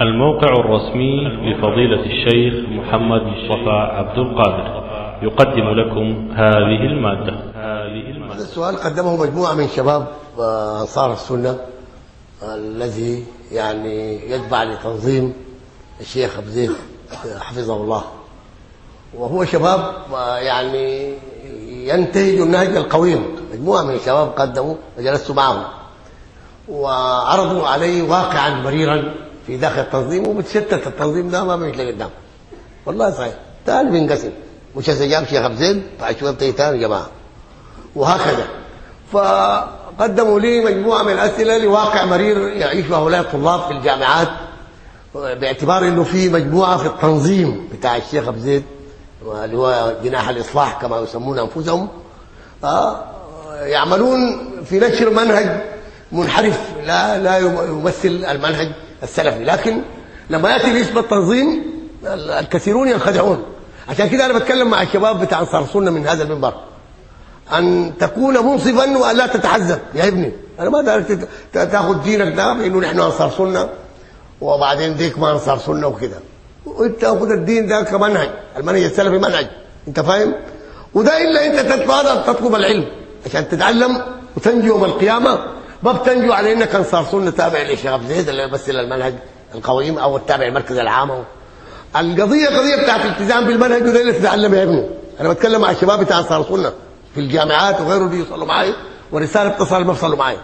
الموقع الرسمي لفضيلة الشيخ محمد مصطفى عبد القادر. يقدم لكم هذه المادة. هذا السؤال قدمه مجموعة من شباب آه، أنصار السنة الذي يعني يتبع لتنظيم الشيخ أبو زيد حفظه الله. وهو شباب آه، يعني ينتهج النهج القويم. مجموعة من الشباب قدموا وجلست معهم. وعرضوا علي واقعا مريرا. في داخل التنظيم وبتشتت التنظيم ده ما بيمشي لقدام. والله صحيح. تاني بينقسم مش هسه جاب شيخ ابو زيد بعد شوية بتيجي تاني جماعة. وهكذا. فقدموا لي مجموعة من الأسئلة لواقع مرير يعيشه هؤلاء الطلاب في الجامعات باعتبار إنه في مجموعة في التنظيم بتاع الشيخ ابو زيد اللي هو جناح الإصلاح كما يسمون أنفسهم. آه، يعملون في نشر منهج منحرف لا لا يمثل المنهج. السلفي. لكن لما يأتي الاسم التنظيم الكثيرون ينخدعون. عشان كده أنا بتكلم مع الشباب بتاع السنة من هذا المنبر. أن تكون منصفا ولا تتحزب يا ابني أنا ما دارك تأخذ دينك ده بإنه نحن أنصار سنة وبعدين ديك ما أنصار سنة وكده. وأنت تأخذ الدين ده كمنهج. المنهج السلفي منهج. أنت فاهم؟ وده إلا أنت تتفاضل تطلب العلم. عشان تتعلم وتنجو يوم القيامة. ما بتنجو على إنك أنصار سنة تابع للشيخ عبد الزيد اللي يمثل المنهج القويم أو التابع المركز العام أو القضية قضية بتاعت الالتزام بالمنهج وده اللي تتعلم يا ابني؟ أنا بتكلم مع الشباب بتاع أنصار السنة في الجامعات وغيره اللي يوصلوا معي ورسالة اتصال ما وصلوا معي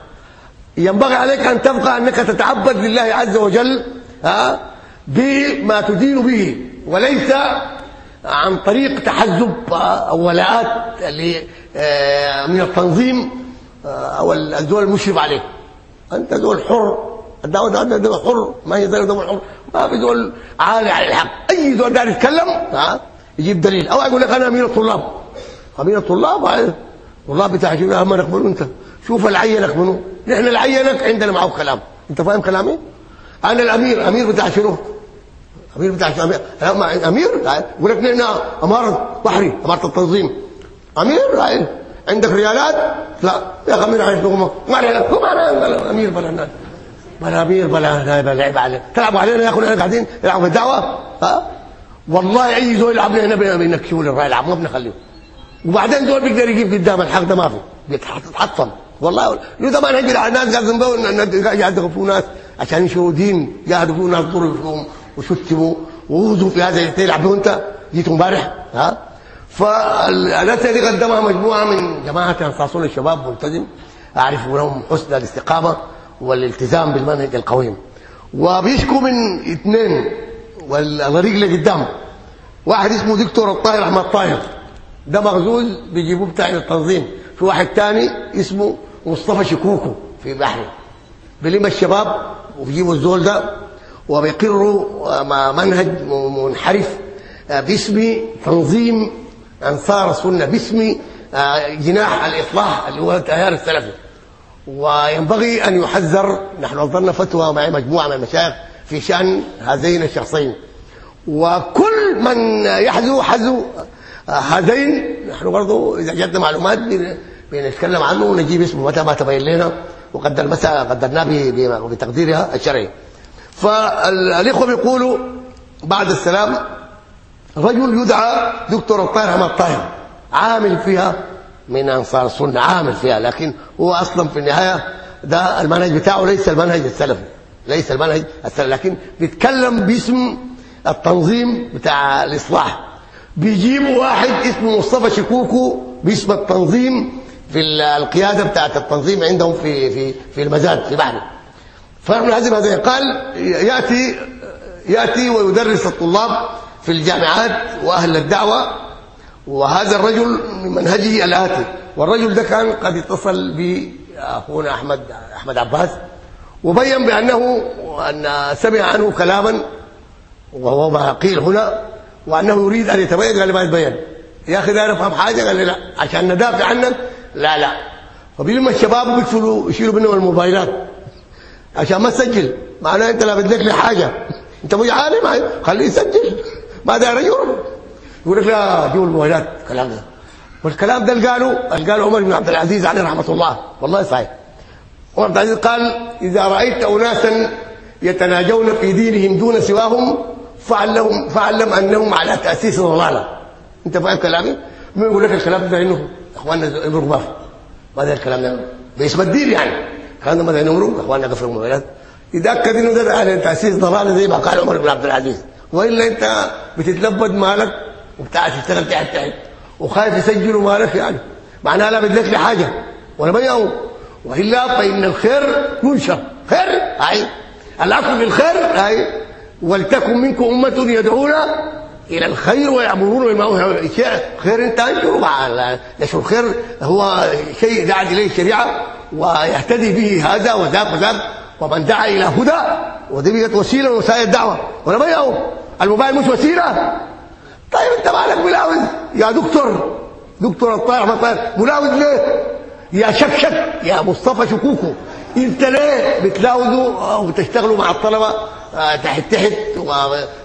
ينبغي عليك أن تبقى أنك تتعبد لله عز وجل ها بما تدين به وليس عن طريق تحزب أو ولاءات آه، من التنظيم أو الدول المشرف عليه. أنت دول حر. الدعوة ده دول حر. ما هي دول دول حر. ما في دول عالي على الحق. أي دول قاعد يتكلم ها يجيب دليل. أو يقول لك أنا أمير الطلاب. أمير الطلاب هاي الطلاب بتاع شنو؟ ما نقبله أنت. شوف العينك منو. نحن العينك عندنا معه كلام. أنت فاهم كلامي؟ أنا الأمير. أمير بتاع شنو؟ أمير بتاع شنو؟ أمير. يقول لك نحن أمارة بحري أمارة التنظيم. أمير؟ عندك ريالات؟ لا. يا أخي امير عايز لقمه ما علينا. هو ما أمير بلا ناس بلا أمير بلا لعب علينا تلعبوا علينا يا أخي إحنا قاعدين يلعبوا الدعوة؟ ها؟ والله أي زول يلعب لنا بنكشوا للراي العب ما بنخليه. وبعدين دول بيقدر يجيب قدام الحق ده ما في. بيتحطم. والله له ده ما نجي على الناس قاعد ذنبه يهدفوا ناس عشان ينشروا دين يهدفوا فيه ناس فيهم وشتموا ووزوا في هذا تلعب انت جيت امبارح ها؟ فالاسئله دي قدمها مجموعة من جماعة انصار الشباب ملتزم أعرف لهم حسن الاستقامة والالتزام بالمنهج القويم. وبيشكوا من اثنين والغريق اللي قدام. واحد اسمه دكتور الطاهر أحمد طاهر. ده مغزوز بيجيبوه بتاع التنظيم. في واحد تاني اسمه مصطفى شكوكو في بحري. بيلم الشباب وبيجيبوا الزول ده وبيقروا مع منهج منحرف باسم تنظيم أنصار السنة باسم جناح الإصلاح اللي هو التيار السلفي وينبغي أن يحذر نحن أصدرنا فتوى مع مجموعة من المشايخ في شأن هذين الشخصين. وكل من يحذو حذو هذين نحن برضه إذا جاتنا معلومات بنتكلم عنه ونجيب اسمه متى ما تبين لنا. وقدر متى قدرناه بتقديرها الشرعي. فالاخوه بيقولوا بعد السلام رجل يدعى دكتور الطاهر أحمد طاهر عامل فيها من أنصار السنة عامل فيها لكن هو أصلا في النهاية ده المنهج بتاعه ليس المنهج السلفي ليس المنهج السلفي لكن بيتكلم باسم التنظيم بتاع الإصلاح. بيجيبوا واحد اسمه مصطفى شكوكو باسم التنظيم في القيادة بتاعة التنظيم عندهم في في في المزاد في بحري فابن حزم هذا قال ياتي يأتي ويدرس الطلاب في الجامعات وأهل الدعوة وهذا الرجل من منهجه الآتي. والرجل ده كان قد اتصل باخونا أحمد أحمد عباس وبين بأنه أن سمع عنه كلاما وهو ما قيل هنا وأنه يريد أن يتبين قال ما يتبين. يا أخي ده افهم حاجة؟ قال لي لا. عشان ندافع عنك لا لا. فبيلم الشباب وبيقفلوا يشيلوا منهم الموبايلات. عشان ما تسجل. معناه أنت لا بدك لي حاجة. أنت مش عالم خليه يسجل. ما داير يجرب يقول لك لا جيبوا الموبايلات. الكلام ده. والكلام ده اللي قالوا اللي قاله عمر بن عبد العزيز عليه رحمة الله. والله صحيح. عمر بن عبد العزيز قال إذا رأيت اناسا يتناجون في دينهم دون سواهم فعلهم فعلم أنهم على تأسيس ضلاله أنت فاهم كلامي؟ ما يقول لك الكلام ده إنه إخواننا ابن رباف ما ده الكلام ده. باسم الدين يعني. كان ما ده نمرو إخواننا كفر المبينات يتأكد إنه ده على تأسيس ضلالة زي ما قال عمر بن عبد العزيز. وإلا أنت بتتلبد مالك وبتاع تشتغل تحت تحت وخايف يسجلوا مالك يعني. معناها لا بدك لي حاجة ولا بيعوا وإلا فإن الخير ينشر. خير؟ اي الاصل في الخير؟ اي ولتكن منكم أمة يدعون إلى الخير ويأمرون بالمعروف شيء خير أنت؟ انشر نشر الخير؟ هو شيء دعت إليه الشريعة ويهتدي به هذا وذاك وذاك. ومن دعا إلى هدى ودي وسيلة وسائل الدعوة. ولا بيعوا الموبايل مش وسيلة؟ طيب انت مالك ملاوز يا دكتور دكتور الطاهر الطاهر ملاوز ليه؟ يا شكشك يا مصطفى شكوكو انت ليه بتلاوزوا وبتشتغلوا مع الطلبة؟ آه، تحت تحت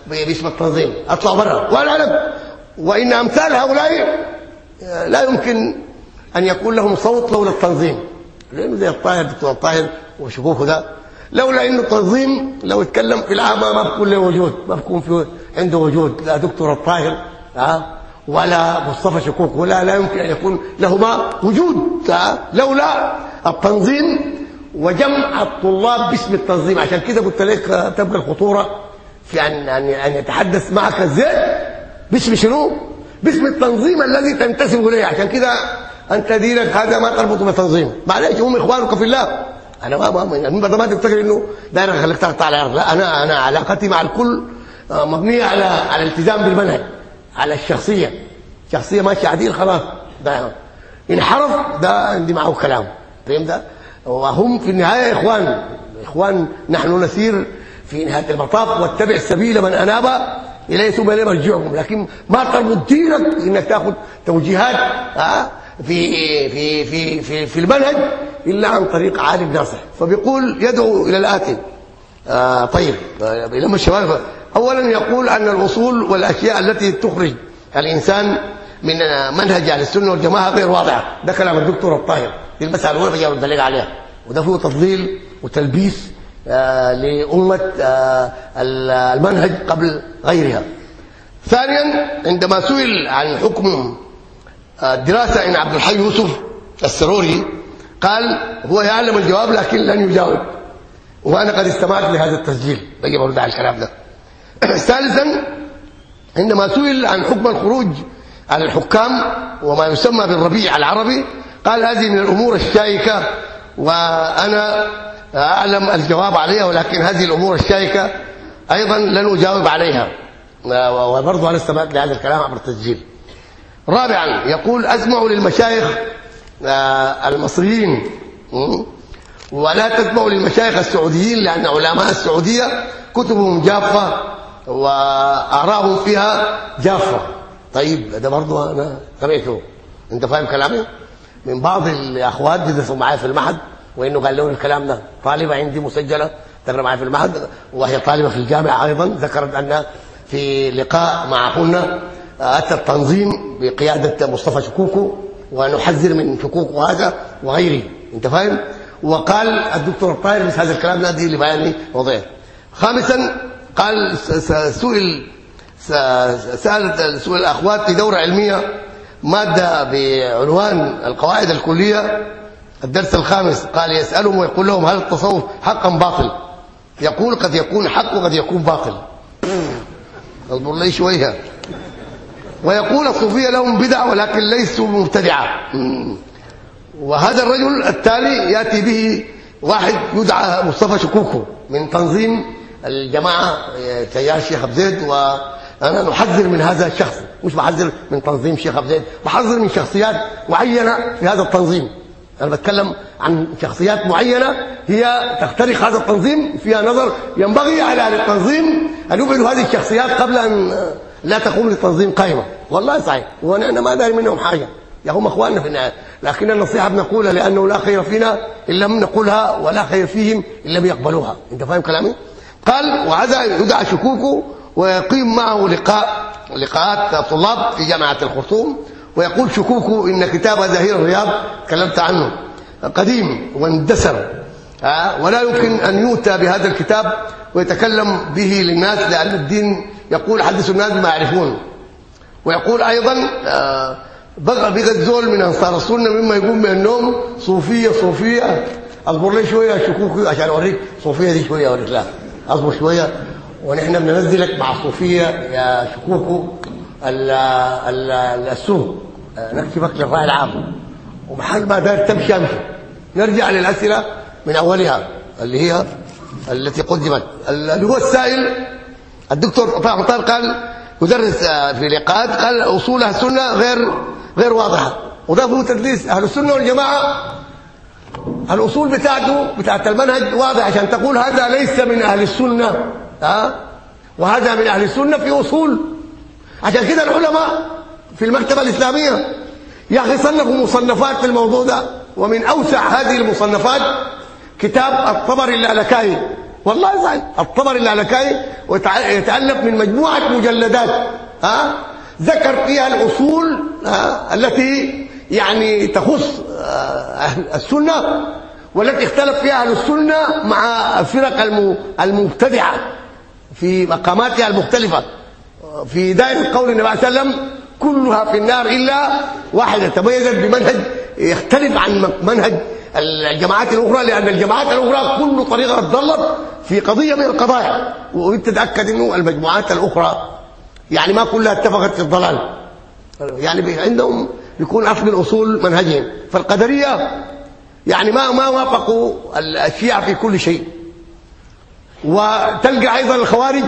باسم التنظيم اطلع برا. ولا اعلم وان امثال هؤلاء آه، لا يمكن ان يكون لهم صوت لولا التنظيم. لأنه زي الطاهر دكتور الطاهر وشكوكو ده؟ لولا إنه التنظيم لو اتكلم في العامه ما بكون له وجود ما بكون في عنده وجود لا دكتور الطاهر ها ولا مصطفى شكوك ولا لا يمكن أن يكون لهما وجود لولا التنظيم وجمع الطلاب باسم التنظيم. عشان كده قلت لك تبقى الخطورة في ان ان أن يتحدث معك الزيت باسم شنو؟ باسم التنظيم الذي تنتسب إليه. عشان كده أنت دينك هذا ما تربط بالتنظيم معلش هم إخوانك في الله. أنا ما ما المنبر ما تفتكر إنه داير اخليك تقطع على الأرض لا أنا أنا علاقتي مع الكل آه، مبنية على على الالتزام بالمنهج على الشخصية. شخصية ماشية عديل خلاص ده انحرف ده عندي معه كلام. فهمت ده؟ وهم في النهاية إخوان. إخوان نحن نسير في نهاية المطاف واتبع سبيل من أناب إليه ثم إليه مرجعكم لكن ما تربط دينك إنك تأخذ توجيهات ها آه، في في في في في المنهج إلا عن طريق عالم ناصح. فبيقول يدعو إلى الآتي. آه طيب آه لما الشباب اولا يقول أن الأصول والأشياء التي تخرج الإنسان من منهج أهل السنة والجماعة غير واضحة. ده كلام الدكتور الطاهر دي المسألة الأولى بجاوب الدليل عليها. وده فيه تضليل وتلبيس آه لأمة آه المنهج قبل غيرها. ثانيا عندما سئل عن حكم الدراسه إن عبد الحي يوسف السروري قال هو يعلم الجواب لكن لن يجاوب. وأنا قد استمعت لهذا التسجيل. بقي برد على الكلام ده. ثالثا عندما سئل عن حكم الخروج على الحكام وما يسمى بالربيع العربي قال هذه من الأمور الشائكة وأنا أعلم الجواب عليها ولكن هذه الأمور الشائكة أيضا لن أجاوب عليها. وبرضه أنا استمعت لهذا الكلام عبر التسجيل. رابعا يقول أسمع للمشايخ آه، المصريين. ولا تسمعوا للمشايخ السعوديين لأن علماء السعودية كتبهم جافة وارائهم فيها جافة. طيب ده برضه أنا سمعته. أنت فاهم كلامي؟ من بعض الأخوات جلسوا معايا في المعهد وإنه قال لهم الكلام ده. طالبة عندي مسجلة تقرأ معايا في المعهد وهي طالبة في الجامعة أيضا. ذكرت ان في لقاء معهن أتى التنظيم بقيادة مصطفى شكوكو ونحذر من شكوكو هذا وغيره أنت فاهم؟ وقال الدكتور الطاهر مثل هذا الكلام نادي لبيان وضعه. خامسا قال سئل سالت سئل الأخوات في دورة علمية مادة بعنوان القواعد الكلية. الدرس الخامس قال يسألهم ويقول لهم هل التصوف حقا باطل؟ يقول قد يكون حق وقد يكون باطل. اصبر لي شوية ويقول الصوفية لهم بدع ولكن ليسوا مبتدعة. وهذا الرجل التالي يأتي به واحد يدعى مصطفى شكوكو من تنظيم الجماعة تيار الشيخ ابو زيد وأنا نحذر من هذا الشخص. مش بحذر من تنظيم الشيخ ابو زيد بحذر من شخصيات معينة في هذا التنظيم. أنا بتكلم عن شخصيات معينة هي تخترق هذا التنظيم فيها نظر ينبغي على التنظيم أن يبعدوا هذه الشخصيات قبل أن لا تقوم للتنظيم قائمة. والله صحيح. وأنا ما داري منهم حاجة. يا هم أخواننا في النهاية. لكن النصيحة بنقولها لأنه لا خير فينا الا لم نقولها ولا خير فيهم الا بيقبلوها أنت فاهم كلامي؟ قال وهذا يدعى شكوكه ويقيم معه لقاء لقاءات طلاب في جامعة الخرطوم ويقول شكوكه إن كتاب ظهير الرياض تكلمت عنه قديم واندثر. ها ولا يمكن أن يؤتى بهذا الكتاب ويتكلم به للناس لأن الدين يقول حدثوا الناس بما يعرفون. ويقول أيضا آه، بقى بقى الزول من أنصار السنة مما يقوم من النوم صوفية صوفية أصبر لي شوية شكوكي عشان أوريك صوفية دي شوية أوريك لا أصبر شوية. ونحن بننزلك مع صوفية يا شكوكو ال- ال- السوق. آه، نكتبك للرأي العام. ومحل ما دار تمشي أمشي. نرجع للأسئلة من أولها اللي هي التي قدمت. اللي هو السائل الدكتور طه مطار قال يدرس آه، في لقاءات قال اصول أهل السنة غير غير واضحة. وده هو تدريس أهل السنة والجماعة. الأصول بتاعته بتاعت المنهج واضح عشان تقول هذا ليس من أهل السنة. ها وهذا من أهل السنة في أصول. عشان كده العلماء في المكتبة الإسلامية يا أخي صنفوا مصنفات في الموضوع ده. ومن أوسع هذه المصنفات كتاب الطبري اللالكائي والله صحيح الطبري اللالكائي ويتالف من مجموعة مجلدات ها؟ ذكر فيها الأصول ها؟ التي يعني تخص آه، السنة والتي اختلف فيها أهل السنة مع الفرق الم- المبتدعة في مقاماتها المختلفة. في دائرة قول النبي عليه وسلم كلها في النار إلا واحدة تميزت بمنهج يختلف عن منهج الجماعات الأخرى لأن الجماعات الأخرى كل طريقة ضلت في قضية من القضايا. وأنت تتأكد إنه المجموعات الأخرى يعني ما كلها اتفقت في الضلال. يعني عندهم بيكون أصل الأصول منهجهم فالقدرية يعني ما ما وافقوا الشيعة في كل شيء. وتلقى أيضا الخوارج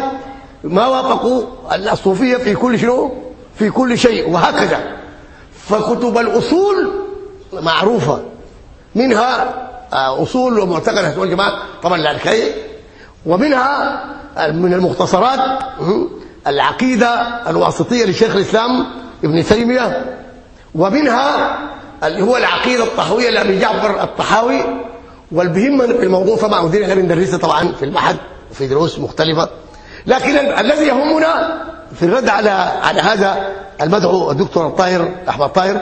ما وافقوا الصوفية في كل شنو؟ في كل شيء وهكذا. فكتب الأصول معروفة. منها آه، أصول ومعتقد أهل السنة والجماعه طبعا الالكائي ومنها من المختصرات العقيدة الواسطية لشيخ الإسلام ابن تيمية. ومنها اللي هو العقيدة الطحويه لأبي جعفر الطحاوي. والبهمه في الموضوع طبعا ودي إحنا بندرسها طبعا في المعهد وفي دروس مختلفة. لكن ال- الذي يهمنا في الرد على على هذا المدعو الدكتور الطاهر أحمد طاهر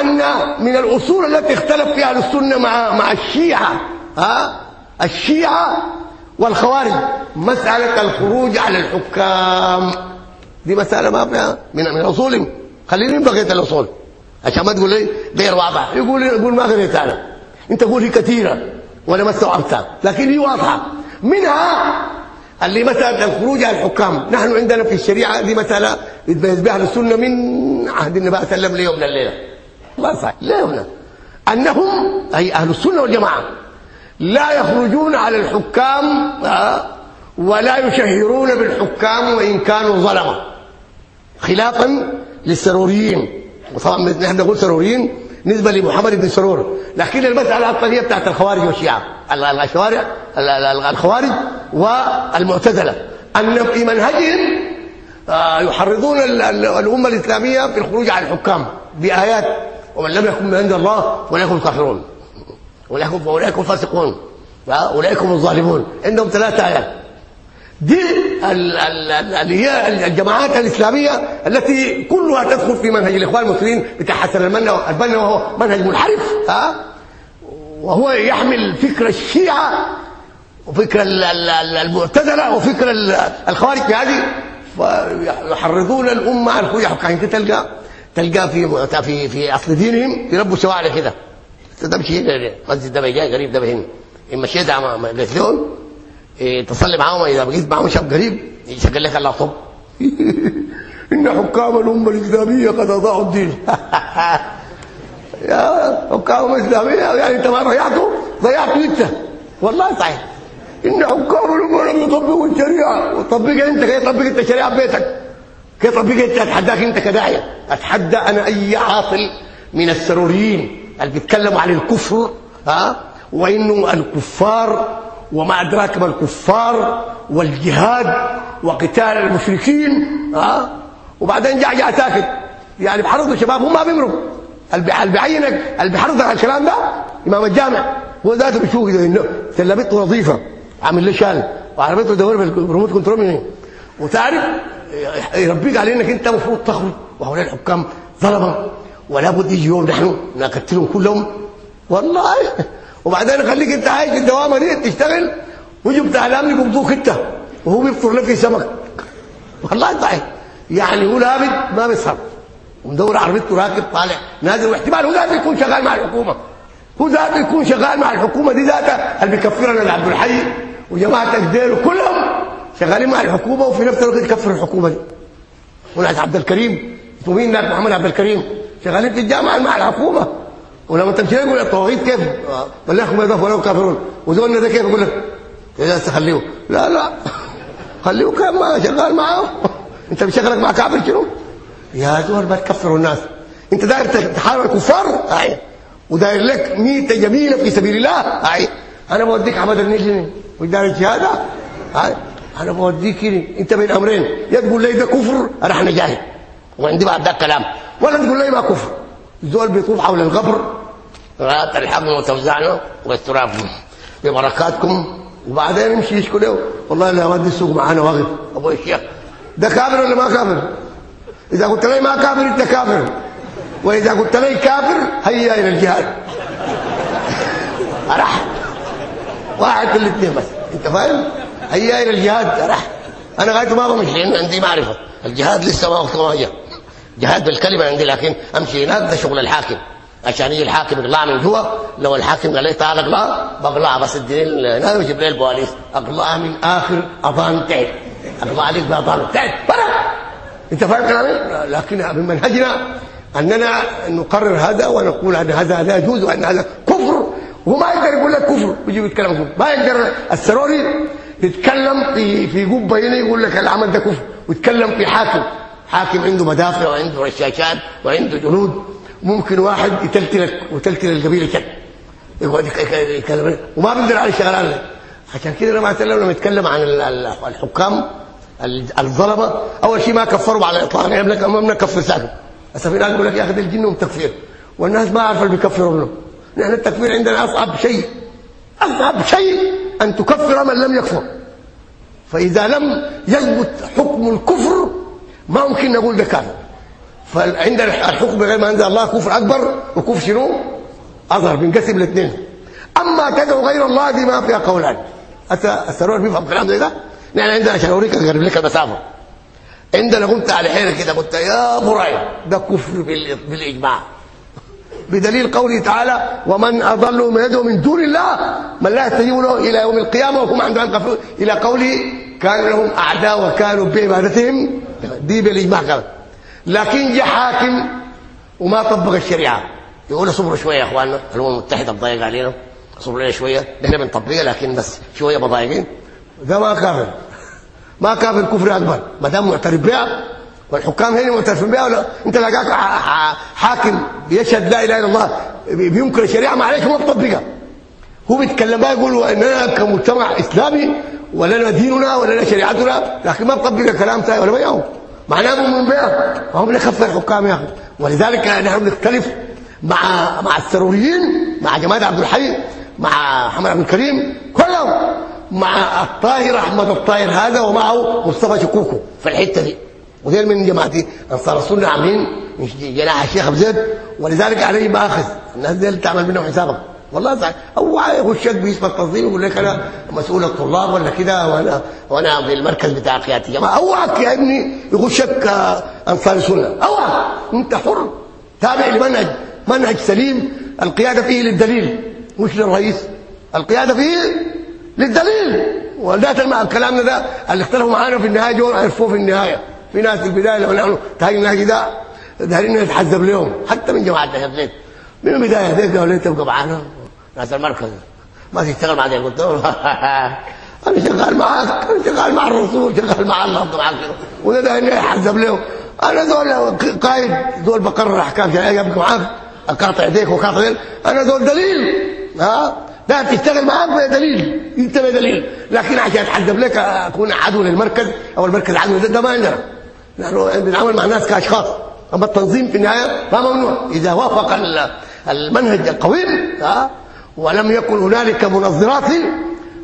أن من الأصول التي اختلف فيها أهل السنة مع مع الشيعة. ها؟ الشيعة والخوارج. مسألة الخروج على الحكام. دي مسألة ما فيها من من اصولهم خليني بقية الأصول. عشان ما تقول لي غير واضح. يقول يقول ما قريت أنا أنت قول هي كثيرة وأنا ما استوعبتها. لكن هي واضحة. منها اللي مسألة الخروج على الحكام. نحن عندنا في الشريعة دي مسألة يتميز بها السنة من عهد النبي صلى الله عليه وسلم ليومنا الليلة. الله صحيح ليومنا أنهم أي أهل السنة والجماعة لا يخرجون على الحكام آه، ولا يشهرون بالحكام وإن كانوا ظلمه خلافا للسروريين. وطبعا نحن نقول سروريين نسبة لمحمد بن سرور. لكن المسألة القضية بتاعت الخوارج والشيعة. ال- ال- الشوارع ال- ال- الخوارج والمعتزلة. ان في منهجهم آه، يحرضون ال- ال- الأمة الإسلامية في الخروج على الحكام بآيات ومن لم يكن من عند الله وليكن الكافرون. وليكن وليكن الفاسقون. أولئك هم الظالمون. عندهم ثلاث آيات. دي الجماعات الإسلامية التي كلها تدخل في منهج الإخوان المسلمين بتاع حسن البنا البنا وهو منهج منحرف ها؟ وهو يحمل فكر الشيعة وفكر ال- ال- ال- المعتزلة وفكر ال- الخوارج هذه. فيحرضون الأمة الخروج عشان كده تلقى تلقى في في في أصل دينهم يربوا شوارع كده تمشي مسجد ده جاي قريب ده هنا. ان مشيت مع مع لهم إيه تصلي معاهم إذا بقيت معاهم شاب قريب يشغل لك اللابتوب إن حكام الأمة الإسلامية قد أضاعوا الدين. يا حكام الإسلامية يعني أنت ما ضيعته؟ ضيعته أنت. والله صحيح. إن حكام الأمة لم يطبقوا الشريعة. وطبقها أنت كيف طبق انت الشريعه ببيتك كيف طبق انت اتحداك انت كداعية؟ أتحدى أنا أي عاطل من السروريين اللي بيتكلموا عن الكفر ها؟ وإنه الكفار وما أدراك ما الكفار والجهاد وقتال المشركين ها؟ وبعدين جاء جاء ساكت يعني بحرضوا شباب هم ما بيمروا. اللي بيعينك اللي بيحرضك على الكلام ده إمام الجامع. هو ذاته بيشوف كده إنه سلمته وظيفة عامل له شال وعربيته دور بال remote control من هنا وتعرف يربيك على إنك أنت المفروض تخرج. وهؤلاء الحكام ظلمه ولا بد يجي يوم نحن نقتلهم كلهم. والله. وبعدين خليك أنت عايش الدوامه دي تشتغل. ويجوا بتاع الأمن يقبضوك انت وهو بيفطر لك سمك. والله صحيح يعني هو لابد ما بيصرف ومدور عربيته راكب طالع. نازل واحتمال هو ذاته يكون شغال مع الحكومة. هو ذاته يكون شغال مع الحكومة دي ذاتها. اللي بيكفرنا عبد الحي. وجماعة الدير كلهم. شغالين مع الحكومة وفي نفس الوقت يكفروا الحكومة دي. وناس عبد الكريم مين؟ هناك محمد عبد الكريم. شغالين في الجامعة مع الحكومة. ولما تمشي يقول الطواغيت كيف؟ ما يضاف ولا كافرون. وزولنا ده كيف؟ يقول لك يا تخليه لا لا. خليه كان ما شغال معاه انت بشغلك مع كافر شنو؟ يا زول ما تكفروا الناس. انت داير تحارب الكفار؟ أي. وداير لك ميته جميلة في سبيل الله؟ أي. أنا بوديك عمد النجم. ودار الشهاده أنا بوديك أنت بين أمرين. يا تقول لي ده كفر أنا جاهل. وعندي بعد ده الكلام ولا تقول لي ما كفر. زول بيطوف حول القبر. غات الحمل وتوزعنا والتراب ببركاتكم. وبعدين يمشي يشكو له. والله لا ودي السوق معانا واقف أبو الشيخ. ده كافر ولا ما كافر؟ إذا قلت لي ما كافر أنت كافر. وإذا قلت لي كافر هيا إلى الجهاد. راح واحد في الاثنين بس. أنت فاهم؟ هيا إلى الجهاد. راح. أنا غايته ما بمشي لأن عندي معرفة. الجهاد لسه ما وقته ما جاء جهاد بالكلمة عندي لكن أمشي هناك ده شغل الحاكم. عشان يجي الحاكم يقلع من جوا. لو الحاكم قال لي تعال اقلع بقلع بس اديني هنا ويجيب لي البواليس اقلع من آخر اذان تحت اقلع عليك باذان تحت برا. أنت فاهم كلامي؟ لكن من منهجنا أننا نقرر هذا ونقول أن هذا لا يجوز وأن هذا كفر. وما يقدر يقول لك كفر. يجي يتكلم ما يقدر. السروري يتكلم في في قبة هنا يقول لك العمل ده كفر. ويتكلم في حاكم. حاكم عنده مدافع وعنده رشاشات وعنده جنود. ممكن واحد يتلتلك وتلتل القبيلة كده. يقعد يتكلم. وما بيقدر على الشغلان عشان كده لما لما يتكلم عن الحكام الظلمة أول شيء ما كفروا على الإطلاق. يعني لك ما بنكفر ساكن. ناس يقول لك يا أخي الجن هم تكفير. والناس ما عارفه اللي بيكفروا منهم. نحن التكفير عندنا أصعب شيء. أصعب شيء أن تكفر من لم يكفر. فإذا لم يثبت حكم الكفر ما ممكن نقول ده كافر. فعندنا الحكم غير ما انزل الله كفر أكبر وكفر شنو؟ اصغر بنقسم الاثنين. أما تدعو غير الله دي ما فيها قولان. السرور بيفهم كلام زي ده؟ نحن عندنا عشان أوريك أقرب لك المسافه عندنا قمت على حيلك كده قلت يا براي ده كفر بالإجماع. بدليل قوله تعالى ومن اضل من يدعو من دون الله من لا يستجيب له إلى يوم القيامه وهم عندهم كفر إلى قوله كان لهم اعداء وكانوا بعبادتهم دي بالاجماع كمان لكن جاء حاكم وما طبق الشريعة. يقول صبروا شوية يا إخواننا الأمم المتحدة تضايق علينا. صبروا لنا شوية. نحن بنطبقها لكن بس شوية مضايقين ده ما كافر. ما كافر كفر أكبر. ما دام معترف بها والحكام هنا معترفين بها ولا انت لقاك حاكم بيشهد لا إله إلا الله بينكر الشريعة معلش ما بيطبقها هو بيتكلم بقى يقول اننا كمجتمع إسلامي ولنا ديننا ولنا شريعتنا لكن ما بطبق الكلام تاعي ولا بيعه. معناه من بها فهم بنكفر الحكام يا أخي. ولذلك نحن بنختلف مع مع السروريين مع جماعة عبد الحي مع محمد عبد الكريم كلهم مع الطاهر أحمد الطاهر هذا ومعه مصطفى شكوكو في الحتة دي. ودير من جماعتي. أنصار السنة عاملين جناح الشيخ أبو زيد. ولذلك عليه ماخذ الناس دي اللي تعمل منهم حسابك والله صحيح. هو يخشك باسم التنظيم يقول لك أنا مسؤول الطلاب ولا كده وأنا وأنا في المركز بتاع قياده الجماعه اوعك يا ابني يخشك أنصار السنة. اوعك أنت حر. تابع لمنهج. منهج سليم. القيادة فيه للدليل مش للرئيس. القيادة فيه للدليل. وذات كلامنا ده اللي اختلفوا معانا في النهاية دول عرفوه في النهاية. في ناس في البدايه لو نحن تهاجمنا كده دايرين نتحزب لهم حتى من جماعة الهبليت من البداية هذيك قالوا لي تبقى معانا. ناس المركز. ما تشتغل مع ده قلت له. أنا شغال معاك أنا شغال مع الرسول شغال مع الله افضل معاك وده ده يحزب له أنا دول قائد دول بقرر احكام شرعية يبقى معاك أقاطع يديك وقاطع يديك. أنا دول دليل. ها؟ لا تشتغل معاك بدليل انت بدليل لكن عشان اتحزب لك أكون عدو للمركز أو المركز عدو ده, ده ما عندنا نحن بنتعامل مع الناس كأشخاص. أما التنظيم في النهاية ما ممنوع. إذا وافق المنهج القويم ها ولم يكن هنالك منظرات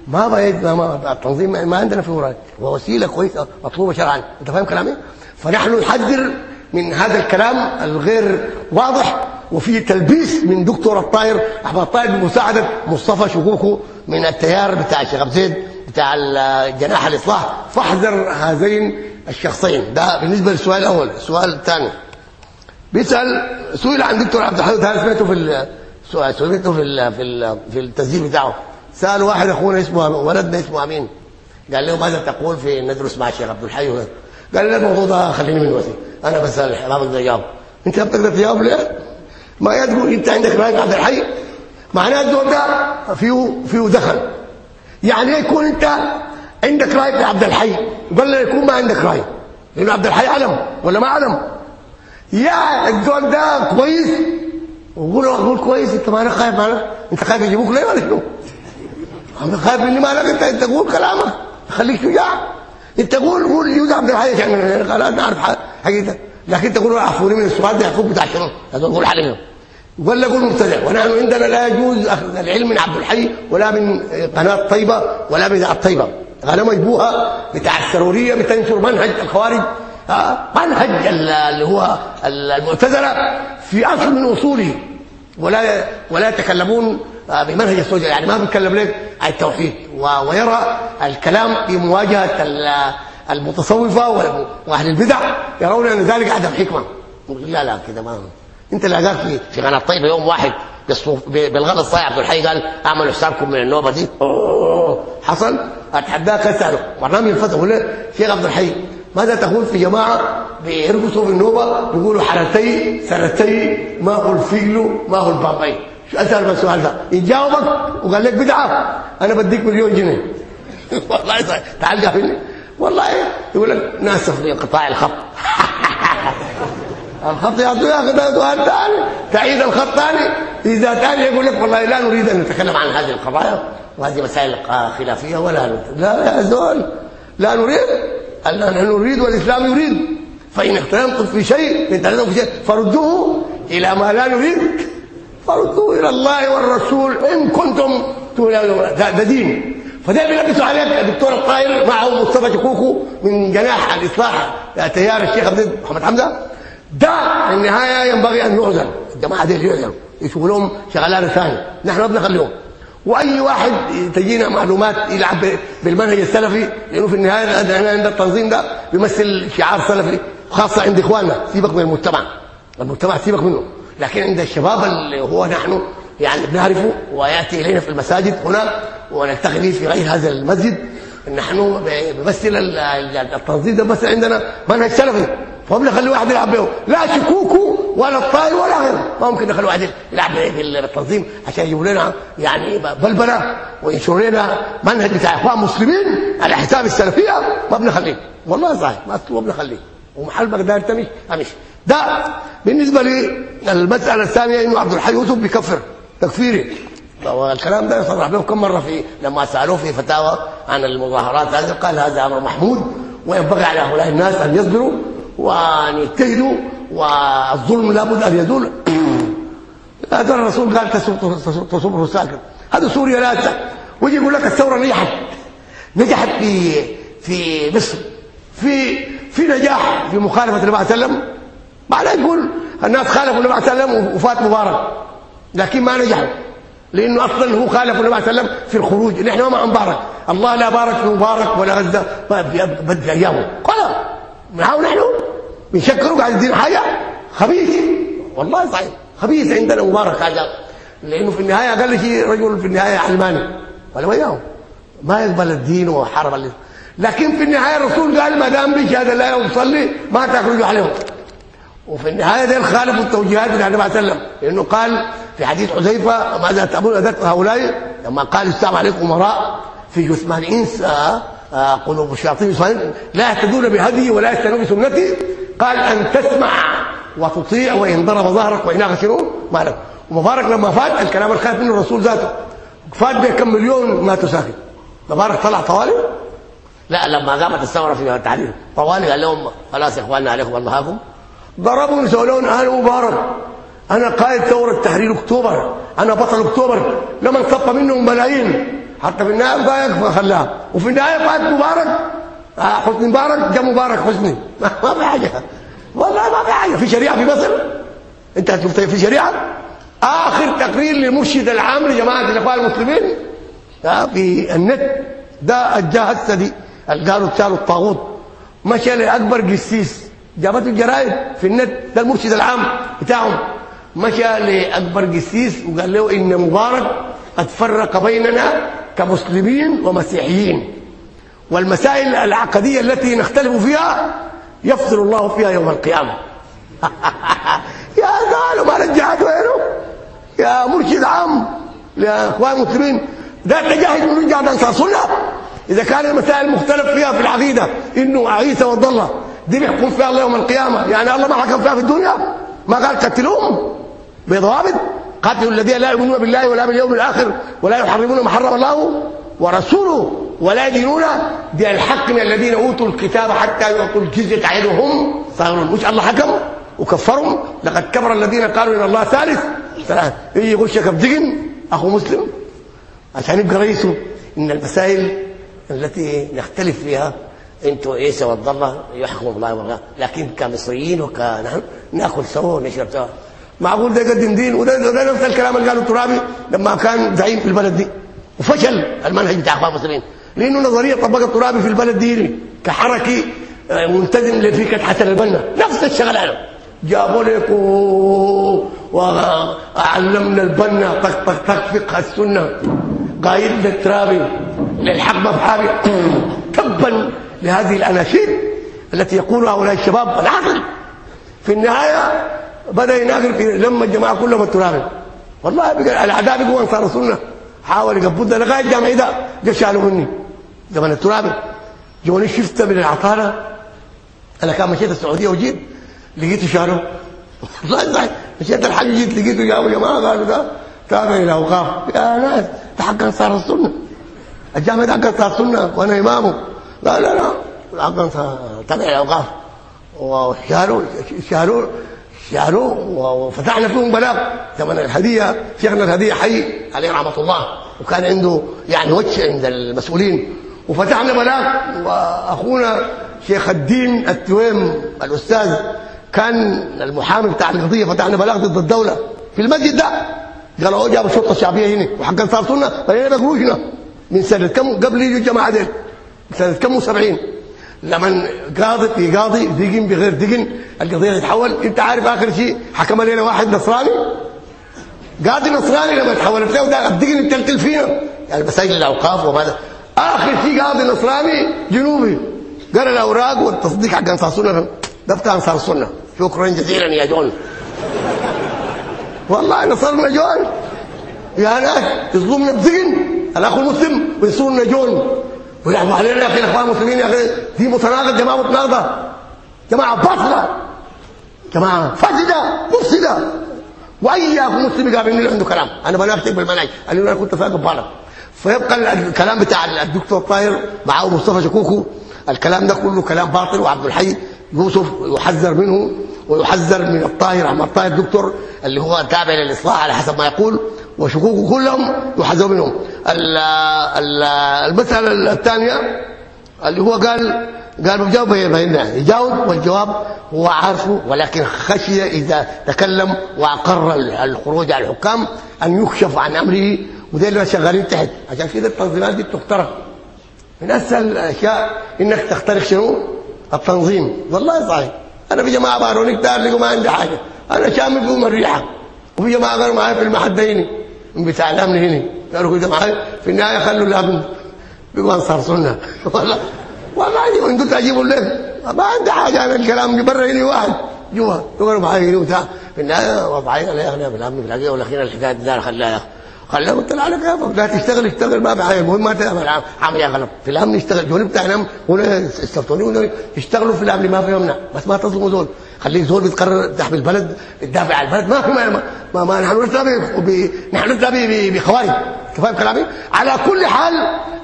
ما بيد ما التنظيم ما عندنا في مراد ووسيله كويسة مطلوبة شرعا. أنت فاهم كلامي؟ فنحن نحذر من هذا الكلام الغير واضح وفي تلبيس من دكتور الطاهر أحمد الطاهر بمساعدة مصطفى شكوكو من التيار بتاع الشيخ الزيد. بتاع جناح الإصلاح. فاحذر هذين الشخصين. ده بالنسبة للسؤال الأول. السؤال الثاني. بيسأل سئل عن دكتور عبد الحميد هذا سمعته في السؤال سمعته في ال في ال في التسجيل بتاعه؟ سأل واحد أخونا اسمه ولدنا اسمه أمين. قال له ماذا تقول في ندرس مع الشيخ عبد الحي؟ قال لي الموضوع ده خليني من وسي أنا بسال ما بقدر أجاوب. أنت بتقدر تجاوب ليه؟ ما تقول أنت عندك رأي عبد الحي؟ معناه الدور ده فيه فيه دخل. يعني يكون انت عندك رأي في عبد الحي. قال لي يكون ما عندك رأي. لأنه عبد الحي علم ولا ما علم؟ يا الدور ده كويس. وقول أقول كويس انت ما أنا خايف معنا انت خايف يجيبوك ليه ولا شنو؟ أنا خايف مني ما انت انت قول كلامك. خليك شجاع. انت قول قول يوسف عبد الحي عشان خلاص نعرف حقيقة. لكن تقول عفوني من السؤال ده يعفوك بتاع شنو؟ هذول قول ولا قول مبتدع. ونحن عندنا لا يجوز أخذ العلم من عبد الحي ولا من قناة طيبة ولا من اذاعه طيبة. غنم يجبوها بتاع السرورية بتنشر منهج الخوارج. منهج اللي هو المعتزلة في أصل من أصوله. ولا ولا يتكلمون بمنهج السوجة يعني ما بيتكلم لك عن التوحيد. ويرى الكلام في مواجهه المتصوفة وأهل البدع يرون أن ذلك عدم حكمة. لا لا كده ما انت اللي قال في في قناه طيبه يوم واحد بالغلط صايع عبد الحي قال اعملوا حسابكم من النوبة دي. أوه. حصل؟ اتحداك اساله برنامج الفتح ولا شيخ عبد الحي ماذا تقول في جماعة بيرقصوا في النوبة؟ بيقولوا حرتي سرتي ما هو الفيلو ما هو البابي شو أسأل السؤال ده؟ يجاوبك وقال لك بدعة. أنا بديك مليون جنيه. والله تعال قابلني والله يقول لك ناسف لانقطاع الخط. الخط يعطوا ياخذ سؤال ثاني تعيد الخط ثاني. إذا ثاني يقول لك والله لا نريد أن نتكلم عن هذه القضايا. وهذه مسائل خلافية ولا لا. يا زول لا نريد. نحن نريد والإسلام يريد. فإن اختلفتم في شيء إن تنازعتم في شيء فردوه إلى ما لا نريد. فردوه إلى الله والرسول إن كنتم ده دين. فده بيلبسوا عليك الدكتور الطاهر معه مصطفى شكوكو من جناح الإصلاح. تيار الشيخ محمد حمزة. ده في النهاية ينبغي أن يعزل. الجماعة دي يعزلوا. يشوفوا لهم شغلانه ثانية. نحن ما بنخليهم. وأي واحد تجينا معلومات يلعب بالمنهج السلفي لأنه في النهاية إحنا عند التنظيم ده بيمثل شعار سلفي خاصة عند إخواننا سيبك من المجتمع. المجتمع سيبك منه. لكن عند الشباب اللي هو نحن يعني بنعرفه ويأتي إلينا في المساجد هنا ونلتقي في غير هذا المسجد نحن بيمثل التنظيم ده بس عندنا منهج سلفي. فهم نخلي واحد يلعب بيه لا شكوكو ولا الطاير ولا غيره. ما ممكن نخلي واحد يلعب بالتنظيم عشان يجيبوا لنا يعني بلبلة وينشروا لنا منهج بتاع إخوان مسلمين على حساب السلفية. ما بنخليه. والله صحيح. ما بنخليه ومحل بغداد تمشي امشي ده بالنسبة للمسألة الثانية إنه عبد الحي يوسف بيكفر تكفيري. والكلام ده صرح به كم مرة في لما سألوه في فتاوى عن المظاهرات هذا قال هذا أمر محمود وينبغي على هؤلاء الناس أن يصبروا. وان يجتهدوا والظلم لابد ان يزول هذا الرسول قال تصبر ساكن هذا سوريا لا ويجي يقول لك الثوره نجحت نجحت في في مصر في في نجاح في مخالفه النبي صلى الله عليه وسلم بعدين يقول الناس خالفوا النبي صلى الله عليه وسلم وفات مبارك لكن ما نجحوا لأنه أصلا هو خالف النبي صلى الله عليه وسلم في الخروج نحن ما مبارك الله لا بارك في مبارك ولا غزه بدي ايامه قال نحن بنشكروا قاعد يدينا حاجة؟ خبيث. والله صحيح. خبيث عندنا مبارك هذا لأنه في النهاية أقل شيء رجل في النهاية علماني. ولا وياه ما يقبل الدين وحرم لكن في النهاية الرسول قال ما دام بشهاده لا يصلي ما تخرجوا عليهم. وفي النهاية ده خالفوا التوجيهات اللي النبي صلى الله عليه وسلم. لأنه قال في حديث حذيفة ماذا تأمرون ذات هؤلاء؟ لما قال السلام عليكم امراء في جثمان الانس قلوب الشياطين لا يهتدون بهدي ولا يستنون بسنتي. قال أن تسمع وتطيع وإن ضرب ظهرك وإن اغشروا ما لك ومبارك لما فات الكلام الخايف منه الرسول ذاته. فات به كم مليون ماتوا ساكت مبارك طلع طوالي. لا لما قامت الثورة في التعليم طوالي قال لهم خلاص يا إخواننا عليكم الله ضربوا يسولون أهل مبارك. أنا قائد ثورة تحرير أكتوبر. أنا بطل أكتوبر. لما انصف منهم ملايين. حتى في النهاية ضايق فخلاها وفي النهاية فات مبارك. حسني مبارك جاء مبارك حسني ما في حاجة. والله ما في حاجة. في شريعة في مصر؟ انت شفت في شريعة؟ آخر تقرير للمرشد العام لجماعة الإخوان المسلمين؟ في النت. ده الجهه دي قالوا شالوا الطاغوت. مشى لأكبر قسيس جابته الجرايد في النت. ده المرشد العام بتاعهم. مشى لأكبر قسيس وقال له إن مبارك قد فرق بيننا كمسلمين ومسيحيين. والمسائل العقدية التي نختلف فيها يفصل الله فيها يوم القيامة. يا قالوا ما رجعت وينه؟ يا مرشد عام يا اخوان المسلمين. ده تجاهد من رجع انصار سنة. إذا كان المسائل مختلف فيها في العقيدة إنه عيسى والضله دي بيحكم فيها الله يوم القيامة. يعني الله ما حكم فيها في الدنيا. ما قال قتلوهم. بضوابط قاتلوا الذين لا يؤمنون بالله ولا باليوم الآخر ولا يحرمون ما حرم الله. ورسوله ولا يدينون بالحق من الذين أوتوا الكتاب حتى يعطوا الجزية عن هم صاروا مش الله حكم وكفرهم. لقد كفر الذين قالوا إن الله ثالث. يجي يغشك بزقن أخو مسلم عشان يبقى رئيسه. إن المسائل التي نختلف فيها أنتوا عيسى والضله يحكم الله والله لكن كمصريين وكنحن نأكل سوا ونشرب سوا. معقول ده يقدم دين وده ده نفس الكلام اللي قاله الترابي لما كان زعيم في البلد دي. وفشل. المنهج بتاع اخوان المسلمين لأنه نظرية طبقها الترابي في البلد دي كحركي ملتزم لفكره حسن البنا. نفس الشغلة. جابوا لك وعلمنا البنا. طق طق طق فقه السنة. قايد للترابي للحق بحابي تبا لهذه الأناشيد التي يقولها هؤلاء الشباب العقل في النهاية بدأ يناقر لما الجماعة كلهم الترابي. والله الاعداء بقوا أنصار السنة. حاول يقبض لغايه الجامعي ده جا شالوا مني. زمن الترابي جوني شفت من العطاله أنا كان مشيت السعودية وجيت لقيته شالوا والله مشيت الحج جيت لقيته جابوا جماعة قالوا ده تابع الاوقاف يا ناس ده حق أنصار السنة. الجامع ده حق أنصار السنة وأنا إمامه. لا لا لا. تابع الاوقاف وشالوا شالوا شالوا وفتحنا فيهم بلاغ. زمن الهدية شيخنا الهدية حي عليه رحمة الله وكان عنده يعني وجه عند المسؤولين. وفتحنا بلاغ وأخونا شيخ الدين التويم الأستاذ كان المحامي بتاع القضية فتحنا بلاغ ضد الدولة. في المسجد ده قالوا هو جابوا الشرطه الشعبيه هنا وحق انصار سنه بقروشنا من سنة كم؟ قبل يجوا الجماعة ديل. سنة كم؟ و70 لما قاضي في قاضي دقن بغير دقن القضية تتحول. انت عارف آخر شيء؟ حكم علينا واحد نصراني. قاضي نصراني لما تحولت له ده الدقن التلتل فينا. يعني مساجد الأوقاف وماذا آخر شيء قاضي نصراني جنوبي. قرا الأوراق والتصديق حق أنصار السنة. بتاع أنصار السنة. شكرا جزيلا يا جون. والله نصرنا جون. يا ناس يظلمنا بذقن الأخ المسلم ويصورنا جون. ويحكوا علينا يا أخي الإخوان المسلمين يا أخي دي متناقض جماعة متناقضه جماعة باطله جماعة فاسدة مفسدة. وأي اخو مسلم يقابلني عنده كلام. أنا بناكتب بالمنهج أنا كنت فاهم بالك. فيبقى الكلام بتاع الدكتور طاهر معه مصطفى شكوكو الكلام ده كله كلام باطل وعبد الحي يوسف يحذر منه ويحذر من الطاهر أحمد الطاهر الدكتور اللي هو تابع للإصلاح على حسب ما يقول. وشكوكه كلهم يحذروا منهم. المسألة الثانية اللي هو قال قال بجاوب بيننا يجاوب والجواب هو عارفه ولكن خشي إذا تكلم وأقر الخروج على الحكام أن يكشف عن أمره. وده اللي شغالين تحت. عشان كده التنظيمات دي بتخترق من أسهل الأشياء إنك تخترق شنو؟ التنظيم. والله صحيح. أنا في جماعة بارونيك دار ما عندي حاجة. أنا شامل فيهم الريحه وفي جماعة قالوا معايا في من بتاع الأمن هنا. قالوا كده معايا في النهاية خلوا الأمن. أنصار سنة. والله. والله أن قلت اجيبوا ليه ما عندي حاجة أنا الكلام. برا هنا واحد. جوا يقولوا معايا وبتاع. في النهاية وضعينا لا يا أخي بالامن بالحقيقة والأخير الحكاية دي خلاها يا أخي خلاه على كيفك لا تشتغل اشتغل ما في المهم ما تعمل عمل يا غلط في الأمن يشتغل جوني بتاع الأمن. هنا يشتغلوا في الأمن. ما في يمنع. بس ما تظلموا زول. خليك زول بتقرر تحمي البلد. تدافع عن البلد. ما في ما ما, ما نحن نتابع نحن نتابع بخوارج. فاهم كلامي على كل حال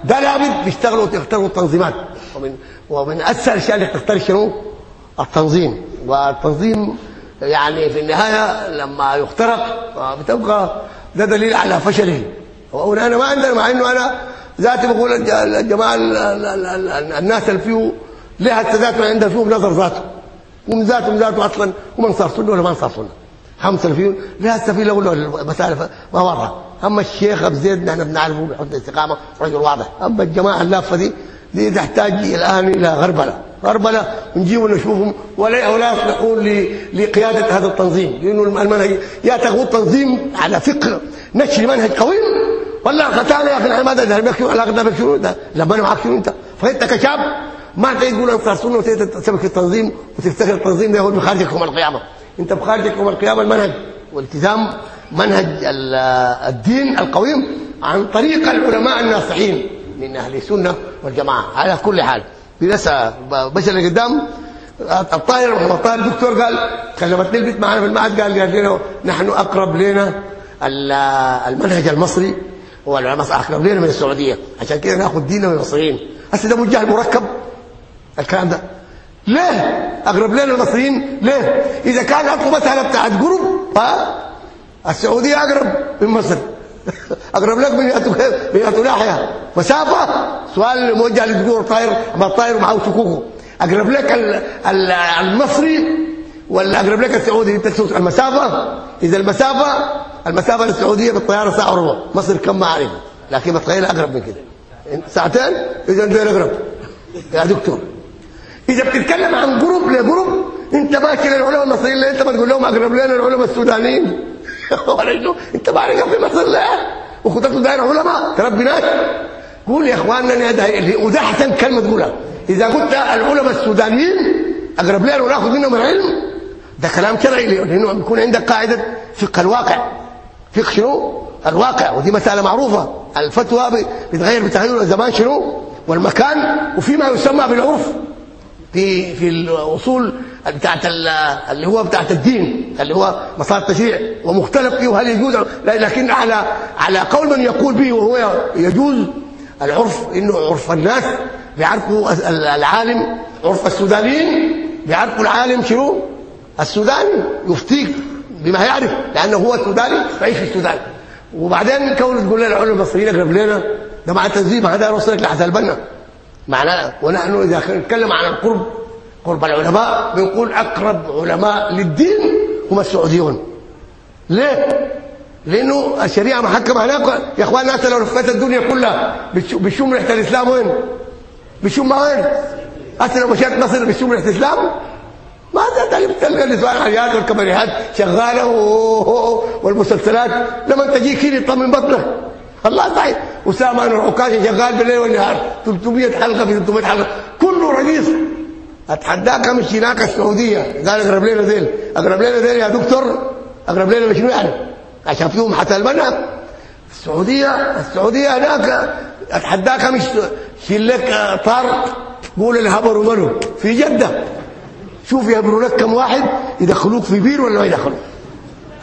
ده لابد بيشتغلوا وتختاروا التنظيمات. ومن ومن أسهل الاشياء اللي تختار شنو؟ التنظيم. والتنظيم يعني في النهاية لما يخترق بتبقى ده دليل على فشله. وأنا ما عندنا مع إنه أنا ذاتي بقول الجماعة الناس اللي فيه لها ذاته عندها فيهم نظر ذاته. هم ذاتهم ذاته أصلا. هم انصار سنة ولا ما انصار سنة. خمسه سلفيون لا السفير له مسائل ما واضحه أما الشيخ ابو زيد نحن بنعرفه بحسن استقامة رجل واضح. أما الجماعة اللافة دي دي تحتاج الآن إلى غربلة. غربلة نجيب ونشوفهم ولا ولا يصلحون لقيادة هذا التنظيم. لأنه المنهج يا تغوط تنظيم على فكر نشر منهج قويم ولا قتال يا أخي إحنا ما ده بيكشفوا علاقتنا بيكشفوا ده لما أنا معاك شنو أنت؟ فإنت كشاب ما تقول انصار سنه وتسبك التنظيم وتفتكر التنظيم ده هو بخارجك يوم القيامة. انت بخارجك يوم القيامة المنهج والتزام منهج الدين القويم عن طريق العلماء الناصحين من أهل السنة والجماعة. على كل حال لسه بشر اللي قدام الطاهر محمد الطاهر الدكتور قال كلمتني البنت معنا في المعهد. قال قال لنا نحن أقرب لنا المنهج المصري والعلماء أقرب لنا من السعودية. عشان كده ناخذ ديننا من المصريين. هسه ده مجهل مركب الكلام ده. ليه؟ أقرب لنا المصريين؟ ليه؟ إذا كان اكو مساله بتاعت قرب ها؟ السعودية أقرب من مصر. أقرب لك من من ناحيه مسافة. سؤال موجه للدكتور طاير ما طاير معه شكوكه. أقرب لك المصري ولا أقرب لك السعودي؟ أنت تشوف المسافة. إذا المسافة المسافة للسعوديه بالطيارة ساعة وربع. مصر كم ما اعرف لكن بتخيل أقرب من كده. ساعتين إذا انت أقرب. يا دكتور. إذا بتتكلم عن قرب لقرب أنت ماشي للعلماء المصريين اللي أنت ما تقول لهم أقرب لنا العلماء السودانيين. ولا أنت ما في مصر لا. وخطط داير علماء تربي ناس. قول يا إخواننا ده وده أحسن كلمة تقولها. إذا قلت العلماء السودانيين أقرب لنا ونأخذ منهم العلم. ده كلام شرعي لأنه بيكون عندك قاعدة فقه الواقع. فقه شنو؟ الواقع. ودي مسألة معروفة. الفتوى بتغير بتغير الزمان شنو؟ والمكان. وفي ما يسمى بالعرف. في في الأصول بتاعت اللي هو بتاعت الدين اللي هو مسار التشريع ومختلف فيه هل يجوز لكن على على قول من يقول به وهو يجوز العرف إنه عرف الناس بيعرفوا العالم عرف السودانيين بيعرفوا العالم شنو؟ السوداني يفتيك بما يعرف لأنه هو سوداني يعيش في السودان. وبعدين كون تقول لنا العلماء المصريين اقرب لنا ده مع التنظيم هذا يوصلك لحسن البنا. معناه ونحن إذا نتكلم عن القرب قرب العلماء بنقول أقرب علماء للدين هم السعوديون. ليه؟ لأنه الشريعة محكمة هناك. يا إخوان الناس لو لفت الدنيا كلها بتشم ريحه الإسلام وين؟ بتشم وين؟ لو مشيت مصر بتشم ريحه الإسلام؟ ما تلقى النسوان الحيات والكبريات شغالة والمسلسلات لما تجيك كده يطمن بطنك. الله صحيح أسامة انور عكاشي شغال بالليل والنهار. 300 حلقة في 300 حلقة. كله رئيس. اتحداك مش هناك السعودية. قال أقرب لنا ذيل. أقرب لنا ذيل يا دكتور. أقرب لنا شنو يعني؟ عشان فيهم حتى المنهج السعوديه السعودية هناك اتحداك مش شيل لك طارق قول الهبر ومنو في جدة. شوف يبروا لك كم واحد يدخلوك في بير ولا ما يدخلوك؟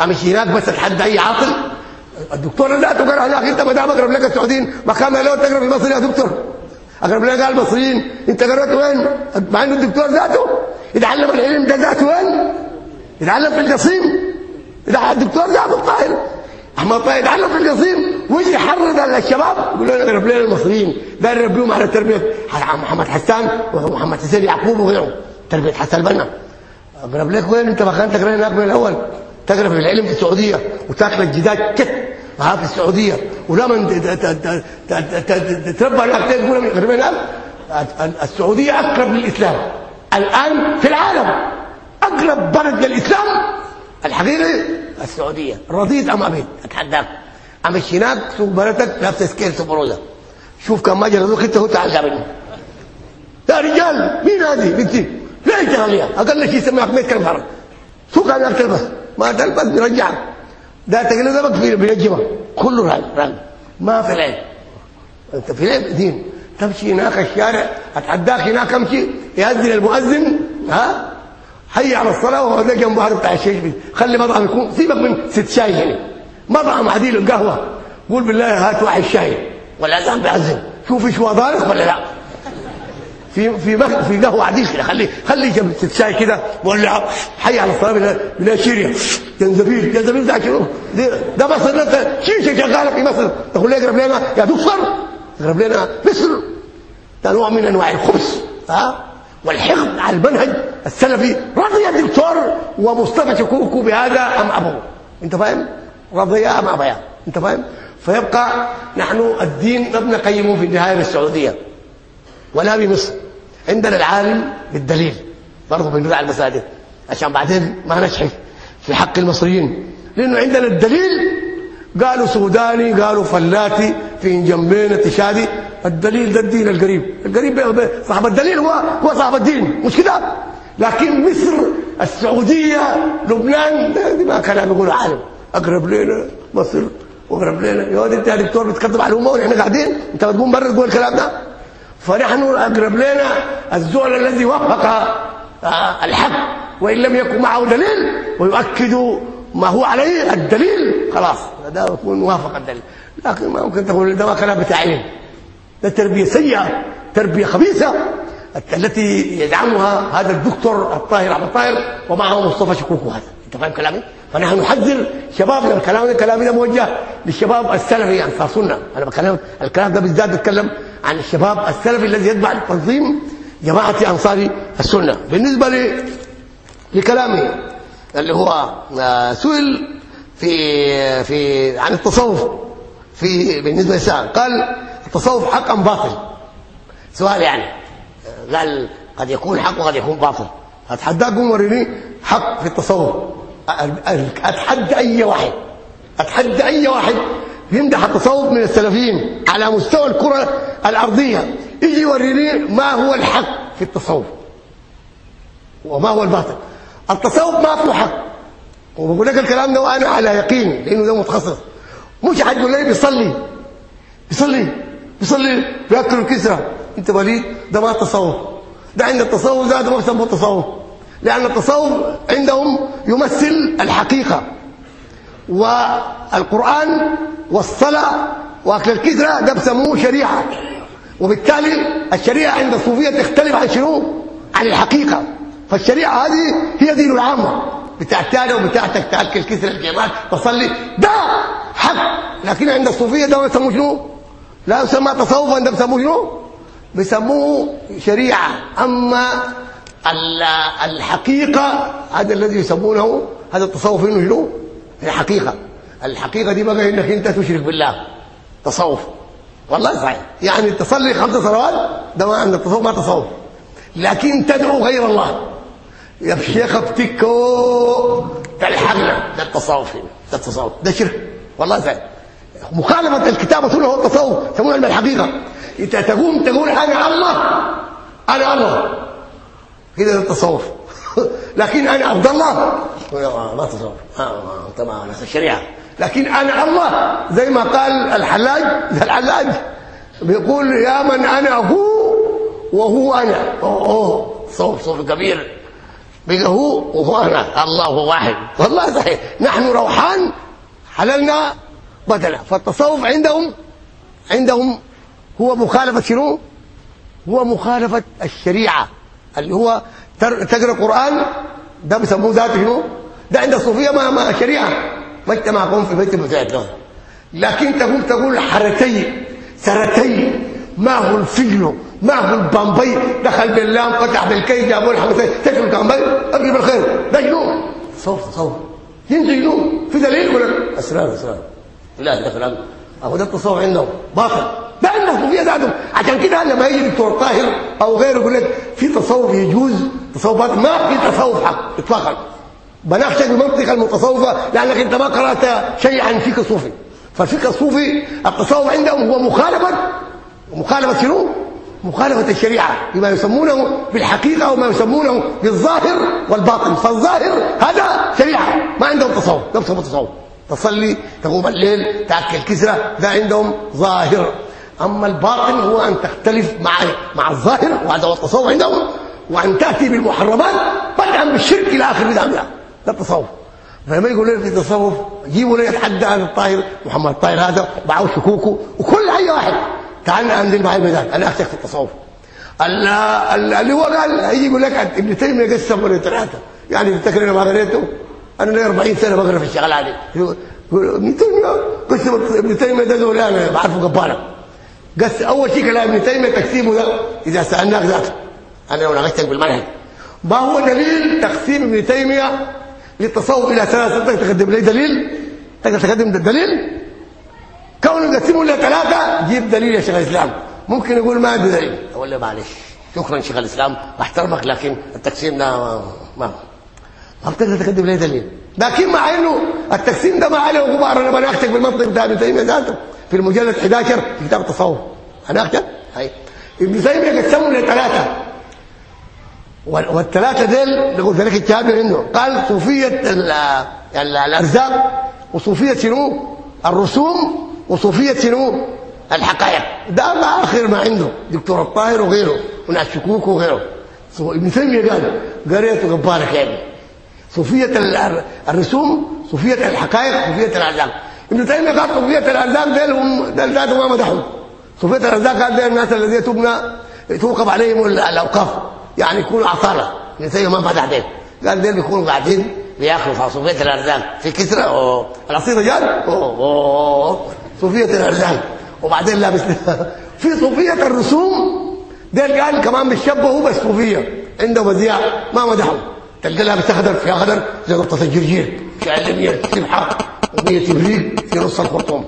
امشي هناك بس اتحدى اي عاقل الدكتور ذاته قال هناك أنت ما دام أقرب لك السعوديين ما كان لو تقرب المصري يا دكتور. أقرب لك المصريين. أنت قرأت وين؟ مع إنه الدكتور ذاته. يتعلم العلم ده ذاته وين؟ يتعلم في القصيم. إذا الدكتور ذاته الطاهر احمد طاهر يتعلم في القصيم. ويجي يحرض الشباب يقول لنا أقرب لنا المصريين. ده يربيهم على تربيه محمد حسان ومحمد حسين يعقوب وغيرهم تربية حسن البنا. أقرب لك وين؟ أنت ما كان تقرأ هناك من الأول. تقرأ في العلم في السعودية وتاكل الجداد كت. ها في السعودية. ولما تتربى هناك تقول قريب هناك السعودية أقرب للإسلام. الآن في العالم أقرب بلد للإسلام الحقيقي السعودية. رضيت أم أبيت؟ أتحداك. امشي هناك سوق بلدك لابس سكيل سبروزه شوف كم ما جرزوك انت هو تعال قابلني يا رجال مين هذه؟ بنتي. ليه شغاليه أقل شيء يسميها 100 كلمه حرام سوق أنا تلبس ما تلبس بيرجعك ده تقلدك في بينجمك كله رأي ما في العلم انت في العلم دين. تمشي هناك الشارع أتحداك هناك أمشي. يأذن المؤذن. ها؟ حي على الصلاة وهو ده جنب بحر بتاع الشيش خلي مطعم يكون. سيبك من ست شاي هنا مطعم عديل القهوة. قول بالله هات واحد شاي. والاذان بيأذن شوف إيش وضارك ولا لا. في في في قهوه عديل كده. خلي خلي جنب ست شاي كده ولا حي على الصلاه بلا, بلا شيريا جنزبيل. جنزبيل ده شنو ده مصر انت شيشه شغاله في مصر. تقول لي اقرب لنا يا دكتور. اقرب لنا مصر. ده نوع من أنواع الخبث. ها؟ والحقد على المنهج السلفي. رضي الدكتور ومصطفى شكوكو بهذا أم ابوه أنت فاهم؟ رضيا أم ابيا أنت فاهم؟ فيبقى نحن الدين لم نقيمه في النهاية بالسعوديه ولا بمصر. عندنا العالم بالدليل برضه بنروح على المساجد عشان بعدين ما نشحف في حق المصريين لأنه عندنا الدليل. قالوا سوداني قالوا فلاتي في جنبين تشادي الدليل ده الدين القريب. القريب صاحب الدليل هو هو صاحب الدين مش كده؟ لكن مصر السعودية لبنان دي ما كلام يقولوا عالم. أقرب لنا مصر وأقرب لنا يا انت يا دكتور بتكذب على الأمة ونحن قاعدين. انت بتقوم برا تقول الكلام ده؟ فنحن اقرب لنا الزول الذي وفق آه، الحق وإن لم يكن معه دليل ويؤكد ما هو عليه الدليل خلاص ده يكون موافق الدليل. لكن ما ممكن تقول ده كلام بتاعين ده تربية سيئة تربية خبيثة التي يدعمها هذا الدكتور الطاهر عبد الطاهر ومعه مصطفى شكوكو هذا انت فاهم كلامي؟ فنحن نحذر شبابنا الكلام ده كلامي ده موجه للشباب السلفي انصار سنة. أنا بكلم الكلام ده بالذات بتكلم عن الشباب السلفي الذي يتبع التنظيم جماعة أنصار السنة. بالنسبة لي لكلامي اللي هو آه، سئل في في عن التصوف في بالنسبة للسائل قال التصوف حق ام باطل. سؤال يعني آه، قال قد يكون حق وقد يكون باطل. أتحداكم وريني حق في التصوف. أتحدى أي واحد. أتحدى أي واحد يمدح التصوف من السلفيين على مستوى الكرة الأرضية. يجي يوريني ما هو الحق في التصوف. وما هو الباطل. التصوف ما فيه حق. وبقول لك الكلام ده وأنا على يقين لأنه ده متخصص. مش حتقول لي بيصلي. بيصلي. بيصلي. بيأكل الكسرى أنت وليد ده ما تصوف. ده عند التصوف ده ما بيسموه تصوف. لأن التصوف عندهم يمثل الحقيقة. والقرآن والصلاة وأكل الكسرى ده بسموه شريعة. وبالتالي الشريعة عند الصوفية تختلف عن شنو؟ عن الحقيقة. فالشريعة هذه هي دين العامة. بتاعتنا وبتاعتك تأكل كسر الجمال تصلي. ده حق. لكن عند الصوفية ده يسموه شنو؟ لا يسمى تصوفا ده بيسموه شنو؟ بيسموه شريعة. أما الحقيقة هذا الذي يسمونه هذا التصوف إنه شنو؟ الحقيقة الحقيقة دي بقى إنك أنت تشرك بالله. تصوف. والله صحيح. يعني تصلي خمس صلوات ده ما عند التصوف ما تصوف. لكن تدعو غير الله. يا شيخ ابتكو تلحقنا. ده التصوف. ده التصوف. ده شرك. والله زين مخالفة الكتاب والسنة هو التصوف. يسمونه الحقيقة. انت تقوم تقول أنا الله أنا الله. كده ده التصوف. لكن أنا عبد الله. ما تصوف. طبعا الشريعة. لكن أنا الله. زي ما قال الحلاج الحلاج بيقول يا من أنا هو وهو أنا. أوه صوف صوف كبير. بقى هو وهو أنا. الله هو واحد. والله صحيح. نحن روحان حللنا بدلا فالتصوف عندهم عندهم هو مخالفة شنو؟ هو مخالفة الشريعة. اللي هو تقرأ قران ده بيسموه ذاته شنو؟ ده عند الصوفية ما ما شريعة. ما اجتمعكم في بيت المساعد لكن تقول تقول حرتي سرتي ما هو الفيلو ما هو البامبي؟ دخل باللام فتح بالكي جابوا الحمسين تشرب الكامبي ابقي بالخير. ده جنون صوت صوت ينزل جنون في دليل ولا؟ اسرار أسرار. لا ده كلام اهو ده التصوف عندهم باطل. فيها ذاتهم عشان كده لما يجي دكتور طاهر أو غيره يقول لك في تصوف يجوز تصوف باطل ما في تصوف حق اطلاقا بناقشك بمنطق المتصوفة لأنك إنت ما قرأت شيء عن فقه الصوفي فالفقه الصوفي التصوف عندهم هو مخالفة. مخالفة شنو؟ مخالفة الشريعة. بما يسمونه بالحقيقة وما يسمونه بالظاهر والباطن. فالظاهر هذا شريعة. ما عندهم تصوف. بسموه تصوف تصلي تقوم الليل تأكل كسرة. ده عندهم ظاهر. أما الباطن هو أن تختلف مع مع الظاهر وهذا هو التصوف عندهم وأن تأتي بالمحرمات بدءا بالشرك إلى آخر بدعه ده التصوف فلما يقول لي في تصوف جيبوا لي يتحدى عن الطاهر محمد الطاهر هذا معه شكوكه وكل أي واحد. تعال انزل معي الميدان. أنا اكتب في التصوف. اللي هو قال هيجي يقول لك ابن تيمية قسم ولا ثلاثة. يعني تفتكر أنا ما قريته؟ أنا لي 40 سنة بقرأ في الشغل هذه ابن تيمية قسم ابن تيمية ده زول أنا بعرفه قباله قس أول شيء كلام ابن تيمية تقسيمه ده إذا سألناك ذاته أنا لو ناقشتك بالمنهج ما هو دليل تقسيم ابن تيمية للتصوف إلى ثلاثة؟ تقدر تقدم لي دليل؟ تقدر تقدم الدليل كونه يقسموا إلى ثلاثة جيب دليل يا شيخ الإسلام. ممكن يقول ما عنده دليل. أقول له معلش. شكرا شيخ الإسلام أحترمك لكن التقسيم ده ما ما, بتقدر تقدم لي دليل. لكن مع إنه التقسيم ده ما عليه غبار أنا بناقشك بالمنطق بتاع ابن تيمية ذاته. في المجلد 11 في كتاب التصوف. اناقشك هاي ابن تيمية قسمهم لثلاثه والثلاثة ديل نقول ذلك الجابر إنه قال صوفية الأرزاق وصوفية شنو؟ الرسوم وصوفية شنو؟ الحقائق. ده ما اخر ما عنده. دكتور الطاهر وغيره وناس شكوك وغيره. ابن تيمية قال قريته غبارك يا ابني صوفيه الرسوم صوفية الحقائق صوفية الأرزاق. ابن تيميه قال صوفية الأرزاق ديل ديل ذاته ما مدحهم. صوفية الأرزاق قال ديل الناس الذين تبنى توقف عليهم الأوقاف. يعني يكونوا عصاره ابن تيميه ما مدح ديل قال ديل بيكونوا قاعدين بياكلوا في صوفية الأرزاق. في كسرى. العصيده جال أوه. صوفية الأرزاق. وبعدين لابس في صوفية الرسوم. ديل قال كمان بيشبهوا بالصوفية. عنده بديع ما مدحهم. تلقى لابس اخضر في اخضر زي قطه الجرجير. شايل 100 و100 ابريق في نص الخرطوم.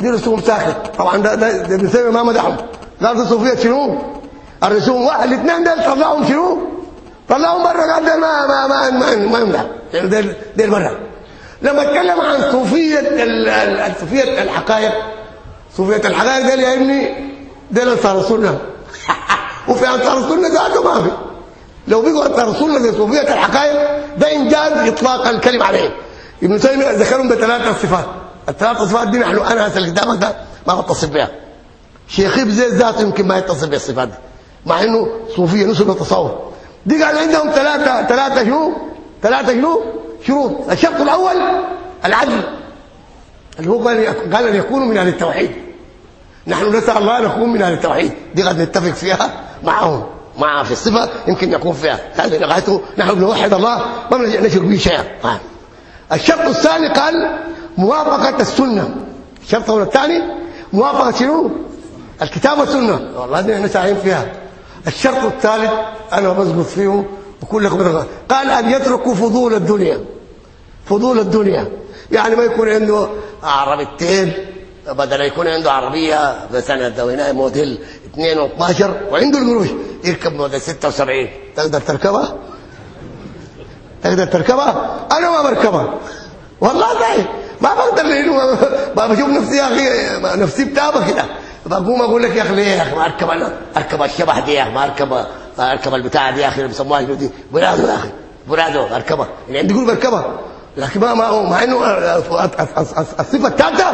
دي رسوم ساكت طبعا ده ده, ده بيسمي ما مدحهم. قال دي صوفية شنو؟ الرسوم واحد الاثنين دول طلعهم شنو؟ طلعهم بره قال ده ما ما ما ما, ما يمدح. دول دول بره لما اتكلم عن صوفية صوفية الحقائق صوفية الحقائق دول يا ابني دول أنصار السنة وفي أنصار السنة ذاته ما في. لو بيقوا أنصار السنة زي صوفية الحقائق ده إنجاز إطلاق الكلمة عليه. ابن تيمية ذكرهم بثلاثة صفات. الثلاث صفات دي نحن أنا هسال قدامك ده ما بتصف بها. شيخ زي ذاته يمكن ما يتصف بالصفات دي. مع إنه صوفية نسبة التصوف دي قال عندهم ثلاثة ثلاثة شنو؟ ثلاثة شنو؟ شروط. الشرط الأول العدل. اللي هو قال قال أن يكونوا من أهل التوحيد. نحن نسأل الله أن نكون من أهل التوحيد. دي قد نتفق فيها معهم. مع في الصفة يمكن يكون فيها. هذه لغايته نحن بنوحد الله ما نشرك به شيئا. الشرط الثاني قال موافقة السنة. الشرط الثاني موافقة شنو؟ الكتاب والسنة. والله إحنا ساعين فيها. الشرط الثالث أنا بسقط فيه بقول لكم قال أن يتركوا فضول الدنيا. فضول الدنيا. يعني ما يكون عنده عربيتين بدل يكون عنده عربية بسنه هنا موديل 12 وعنده القروش يركب موديل 76 تقدر تركبها؟ تقدر تركبها؟ أنا ما بركبها. والله صحيح ما بقدر لأنه ما بشوف نفسي يا أخي نفسي بتابه كده. بقوم أقول لك يا أخي ليه يا أخي ما أركب أنا؟ أركب الشبح دي يا أخي ما اركب ما أركب البتاعة دي يا أخي اللي بيسموها دي؟ برادو يا أخي. برادو أركبها. اللي عندي يقول بركبها. لكن ما ما مع إنه الصفة الثالثه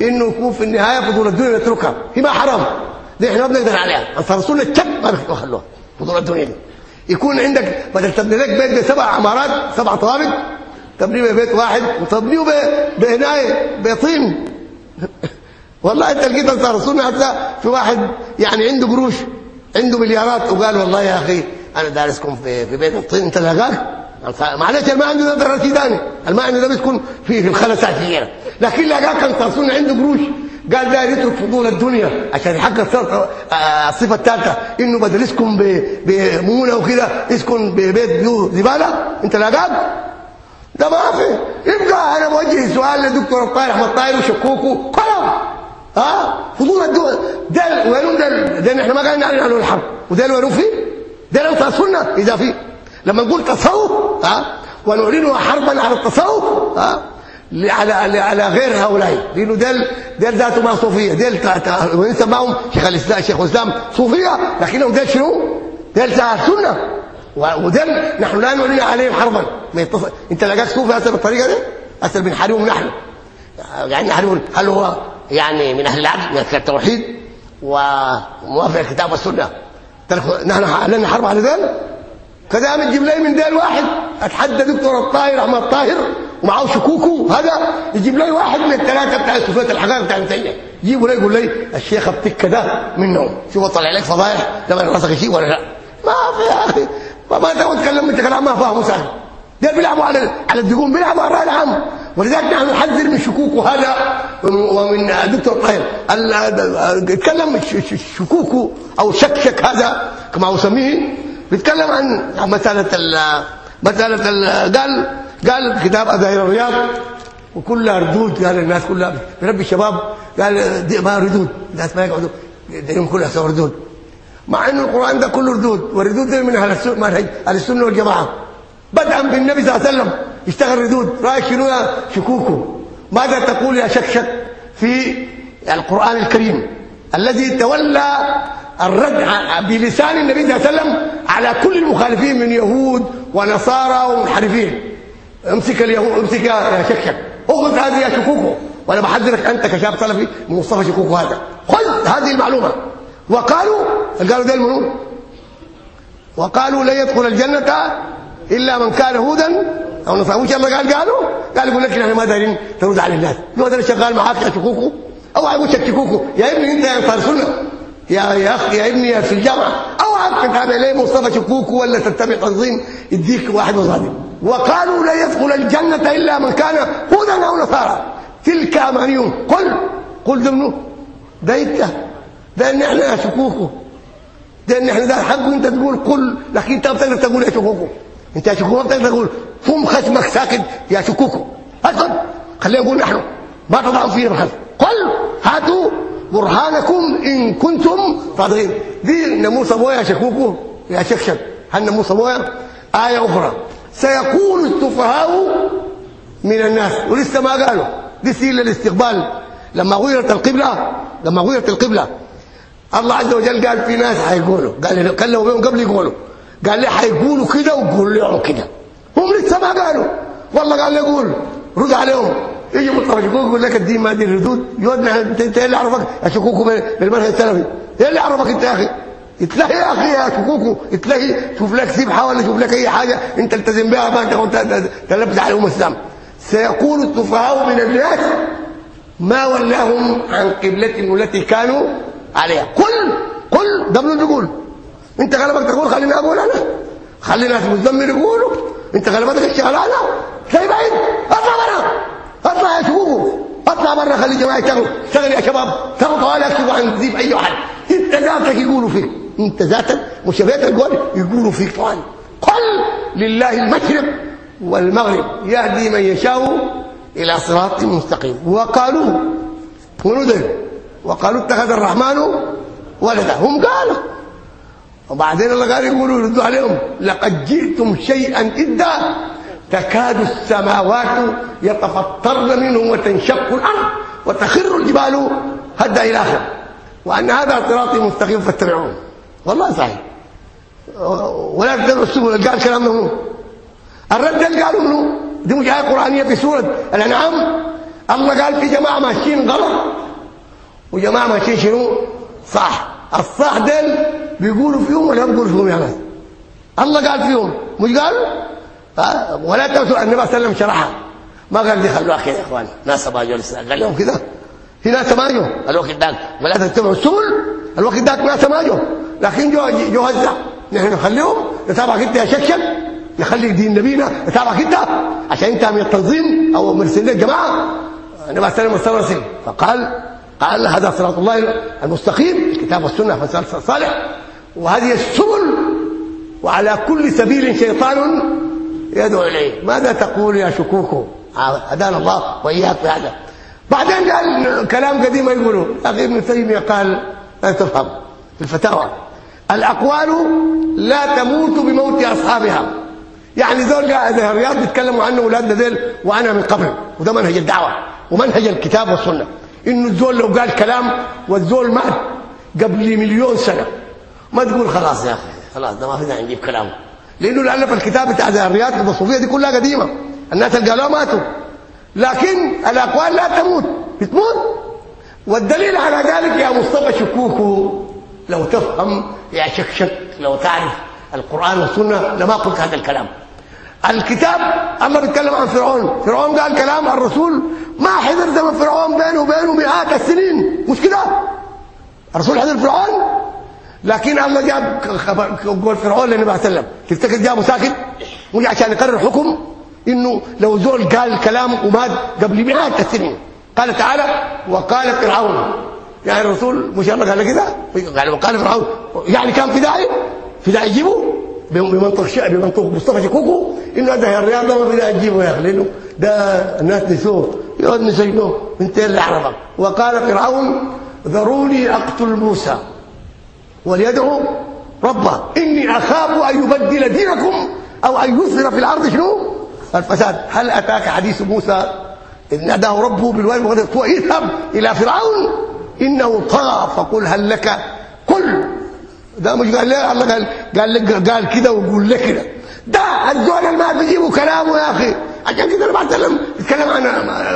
إنه يكون في النهاية فضول الدنيا نتركها هي ما حرام. دي إحنا ما بنقدر عليها. انصار السنة الشك ما بيخلوها. فضول الدنيا دي. يكون عندك بدل تبني لك بيت بسبع عمارات سبع طوابق تبنيه ببيت واحد وتبنيه بهنايه بطين والله انت لقيت السنة حتى في واحد يعني عنده قروش عنده مليارات وقال والله يا أخي أنا دارسكم في في بيت الطين انت لاقاك معلش ما عنده ده دراسي ثاني ما عنده ده بيسكن في في الخلسات هنا لكن لاقاك انصار السنة عنده قروش. قال ده يترك فضول الدنيا عشان يحقق الصفة الثالثه إنه بدل يسكن بمونه وكده يسكن ببيت بيو زبالة. أنت لاقاك ده ما في. يبقى أنا بوجه سؤال للدكتور الطاهر أحمد طاهر وشكوكه كلام. ها؟ فضول الدول ده وينهم ده ده إحنا ما قلنا عنه الحرب وده وينهم فيه؟ ده لو السنة إذا في لما نقول تصوف ها؟ ونعلن حربا على التصوف ها؟ على على غير هؤلاء. لأنه ديل ديل ذاته ما صوفية. ديل ويسمعهم شيخ الاسلام شيخ الإسلام صوفية لكنهم ديل شنو؟ ديل سنه وديل نحن لا نعلن عليهم حربا. ما يتصل أنت لقاك صوفي هسه بالطريقة دي؟ هسه بنحاربهم نحن يعني نحاربهم هل هو يعني من أهل العدل من أهل التوحيد؟ وموافق الكتاب والسنة. نحن أعلنا حرب على ذلك كذا بتجيب لي من ديل واحد. أتحدى دكتور الطاهر أحمد طاهر. ومعه شكوكو هذا يجيب لي واحد من الثلاثة بتاع صفات الحقائق بتاع تيميه يجيبوا لي يقول لي الشيخ التكه ده منهم. شوف طلع لك فضايح لما راسك شيء ولا لا؟ ما في يا أخي ما تقعد تتكلم انت كلام ما فاهمه سهل. ده بيلعبوا على على الدقون بيلعبوا على الراي العام. ولذلك نحن نحذر من شكوكه هذا. ومن دكتور طاهر اتكلم شكوكه أو شكشك هذا كما اسميه بيتكلم عن مساله ال مساله ال قال قال كتاب اذاهر الرياض وكلها ردود قال الناس كلها ربي الشباب قال دي ما ردود الناس ما يقعدوا دينهم كلها سوى ردود. مع ان القرآن ده كله ردود والردود ده من أهل السنة أهل السنة والجماعة. بدءا بالنبي صلى الله عليه وسلم اشتغل ردود رايك شنو يا شكوكو؟ ماذا تقول يا شكشك في القرآن الكريم الذي تولى الرد بلسان النبي صلى الله عليه وسلم على كل المخالفين من يهود ونصارى ومنحرفين. امسك اليهود امسك يا شكشك اخذ هذه يا شكوكو. وأنا بحذرك انت كشاب سلفي من مصطفى شكوكو هذا. خذ هذه المعلومة. وقالوا قالوا ده المنون وقالوا لن يدخل الجنة إلا من كان هودا أو وش الله قال؟ قالوا قال يقول لك إحنا ما دايرين ترد على الناس. لو ده شغال معاك يا شكوكو أو أقول شككوكو يا ابني أنت يا أنصار سنه يا يا أخي يا ابني في الجامعة. أو تتابع ليه مصطفى شكوكو ولا تتبع تنظيم يديك واحد مصادم وقالوا لا يدخل الجنة إلا من كان هودا أو نصارى. تلك أمانيهم. قل. قل ضمنه ده أنت. ده ان إحنا شكوكو ده ان إحنا ده حق أنت تقول. قل. لكن أنت بتقدر تقول يا شكوكو أنت يا شكوكو بتقدر تقول. فم خشمك ساكت يا شكوكو اسكت خلينا نقول نحن. ما تضعوا فينا بالخلف قل. هاتوا برهانكم إن كنتم صادقين. دي ناموس أبويا يا شكوكو يا شكشك. هل ناموس أبويا؟ آية أخرى. سيقول السفهاء من الناس. ولسه ما قالوا. دي سيله الاستقبال لما غيرت القبلة لما غيرت القبلة. الله عز وجل قال في ناس حيقولوا. قال كلموا بهم قبل يقولوا. قال لي حيقولوا كده وقول لهم كده. هم لسه ما قالوا. والله قال لي قول. رد عليهم. يجي شكوك يقول لك الدين ما دي الردود يودنا انت انت اللي عرفك؟ اشكوكوا بالمنهج السلفي. إيه اللي عرفك أنت يا أخي؟ اتلاقي يا أخي يا شكوكو اتلاقي شوف لك سبحه ولا شوف لك أي حاجة انت التزم بها ما كنت تلبس عليهم السلام. سيقول السفهاء من الناس ما ولاهم عن قبلتهم التي كانوا عليها. قل قل ده من يقول أنت غلبك تقول خليني أقول أنا. خلي ناس مزمر يقولوا أنت غلبتك الشغلانه تلاقي بعيد. اطلع برا. اطلع يا شبوبو اطلع برا خلي جماعة يشتغلوا. اشتغل يا شباب. تاخذوا طوال اكتبوا عن ذيب أي واحد. انت ذاتك يقولوا فيك انت ذاتك مشابهات القول يقولوا فيك طوال قل لله المشرق والمغرب يهدي من يشاء إلى صراط مستقيم. وقالوا ونذر وقالوا اتخذ الرحمن ولدا. هم قالوا. وبعدين الله قال يقولوا يردوا عليهم لقد جئتم شيئا إدا تكاد السماوات يتفطرن منه وتنشق الأرض وتخر الجبال هدا إلى آخر. وأن هذا صراطي مستقيم فاتبعوه. والله صحيح. ولا السبل قال كلام منه الرد اللي قالوا منه دي مش آية قرآنية في سورة الأنعام. الله قال في جماعة ماشيين غلط. وجماعة ماشيين شنو؟ صح. الصح دول بيقولوا فيهم ولا بيقولوا فيهم يا ناس؟ الله قال فيهم. مش قال؟ ولا تنسوا النبي صلى الله عليه وسلم شرحها. ما قال دي خلوها كده يا اخوان ناس ما جلس قال لهم كده. ما جو الوقت ذاك ولا تتبعوا السبل الوقت ناس ما جو لكن جو جو هسع نحن نخليهم. نتابعك انت يا شكشك نخلي دين نبينا. نتابعك انت عشان انت من التنظيم أو مرسل الجماعة. الله عليه وسلم فقال قال هذا صراط الله المستقيم. الكتاب والسنة فسال صالح وهذه السبل. وعلى كل سبيل شيطان يدعو إليه. ماذا تقول يا شكوكو هدانا الله وإياك بهذا. بعدين قال كلام قديم يقولوا أخي ابن تيمية قال لا تفهم في الفتاوى. الأقوال لا تموت بموت أصحابها. يعني ذول الرياض بيتكلموا عنه اولادنا ذيل وأنا من قبل وده منهج الدعوة ومنهج الكتاب والسنة. إنه الزول لو قال كلام والزول مات قبل مليون سنة. ما تقول خلاص يا أخي خلاص ده ما في داعي نجيب كلامه. لأنه اللي الف الكتاب بتاع الرياض الصوفيه دي كلها قديمة. الناس اللي قالوها ماتوا. لكن الأقوال لا تموت. بتموت. والدليل على ذلك يا مصطفى شكوكو لو تفهم يا شكشك لو تعرف القرآن والسنة لما قلت هذا الكلام. الكتاب الله بيتكلم عن فرعون. فرعون قال كلام الرسول ما حضر زمن فرعون بينه وبينه مئات السنين. مش كده؟ الرسول حضر فرعون؟ لكن الله جاب قول فرعون للنبي صلى الله عليه وسلم. تفتكر جابه ساكت مش عشان يقرر حكم؟ إنه لو زول قال كلام ومات قبل مئات السنين. قال تعالى وقال فرعون. يعني الرسول مش الله قال كده؟ قال وقال فرعون. يعني كان في داعي في داعي يجيبه بمنطق شعب بمنطق مصطفى شكوكو. إنه ده الرياضه ما بدها تجيبه يا أخي لأنه ده الناس نسوه. يقعد نسجنوه انت اللي عرفك وقال فرعون ذروني أقتل موسى وليدعو ربه. إني أخاف أن يبدل دينكم أو أن يظهر في الأرض شنو؟ الفساد. هل أتاك حديث موسى؟ إذ ناداه ربه بالوالد المغرب اذهب إلى فرعون. إنه طغى. فقل هل لك قل. ده مش قال ليه الله قال قال لك قال كده وقول لك كده. ده الزول ما بيجيبوا كلامه يا أخي. عشان كده أنا بتكلم بتكلم عن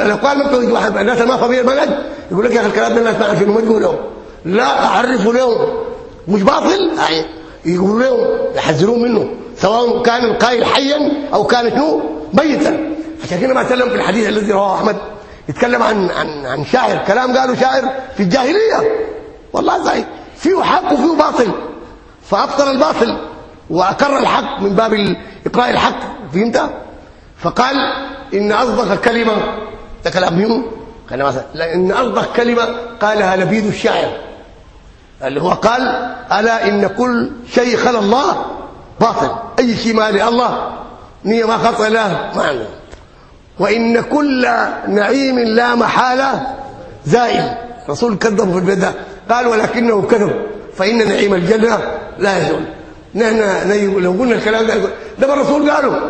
الأقوال ما واحد. الناس ما فاهمين المنهج يقول لك يا أخي الكلام ده الناس ما عارفين ما تقولوا. لا اعرفوا لهم مش باطل. يقولوا لهم يحذرون منه. سواء كان القائل حيا أو كان شنو ميتا. عشان كده ما اتكلم في الحديث الذي رواه أحمد. يتكلم عن عن عن شاعر. كلام قالوا شاعر في الجاهلية. والله صحيح فيه حق وفيه باطل. فأبطل الباطل واقر الحق من باب إقراء الحق. فهمت؟ فقال إن أصدق كلمه ده كلام مين؟ كان مثلا إن أصدق كلمة قالها لبيد الشاعر. اللي هو قال ألا إن كل شيء خلى الله باطل. أي شيء ما لله نية ما خطا له. ما وإن كل نعيم لا محالة زائل. رسول كذب في البدع قال ولكنه كذب فإن نعيم الجنة لا يزول. نحن لو قلنا الكلام ده ده الرسول قاله.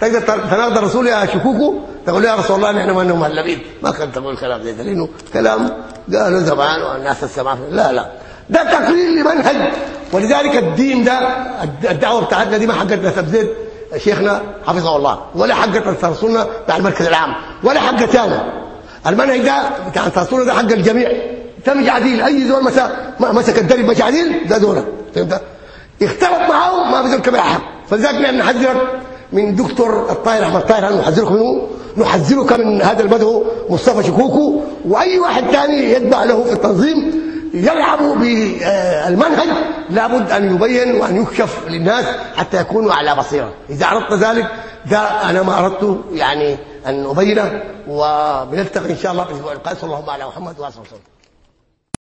تقدر تناقض الرسول يا شكوكو. تقول يا رسول الله نحن ما إنهم مهلبين. ما كنت تقول الكلام ده. لأنه كلام قالوا زمان والناس السماء لا لا. ده تقرير لمنهج. ولذلك الدين ده الدعوة بتاعتنا دي ما حقتنا تبزيد شيخنا حفظه الله. ولا حقت رسولنا بتاع المركز العام. ولا حقتنا المنهج ده بتاع رسولنا ده حق الجميع. مش عديل أي زول مسك مسك الدرب مش عديل ده دوره فهمت؟ اختلط معه ما بيقدر كما حق فلذلك نحن نحذرك من دكتور الطاهر أحمد طاهر نحذرك منه. نحذرك من هذا المدعو مصطفى شكوكو. وأي واحد ثاني يتبع له في التنظيم يلعب بالمنهج لابد أن يبين وأن يكشف للناس حتى يكونوا على بصيرة. إذا أردت ذلك ده أنا ما أردت يعني أن أبينه وبنلتقي إن شاء الله في الأسبوع القادم. صلى الله على محمد وعلى آله وصحبه.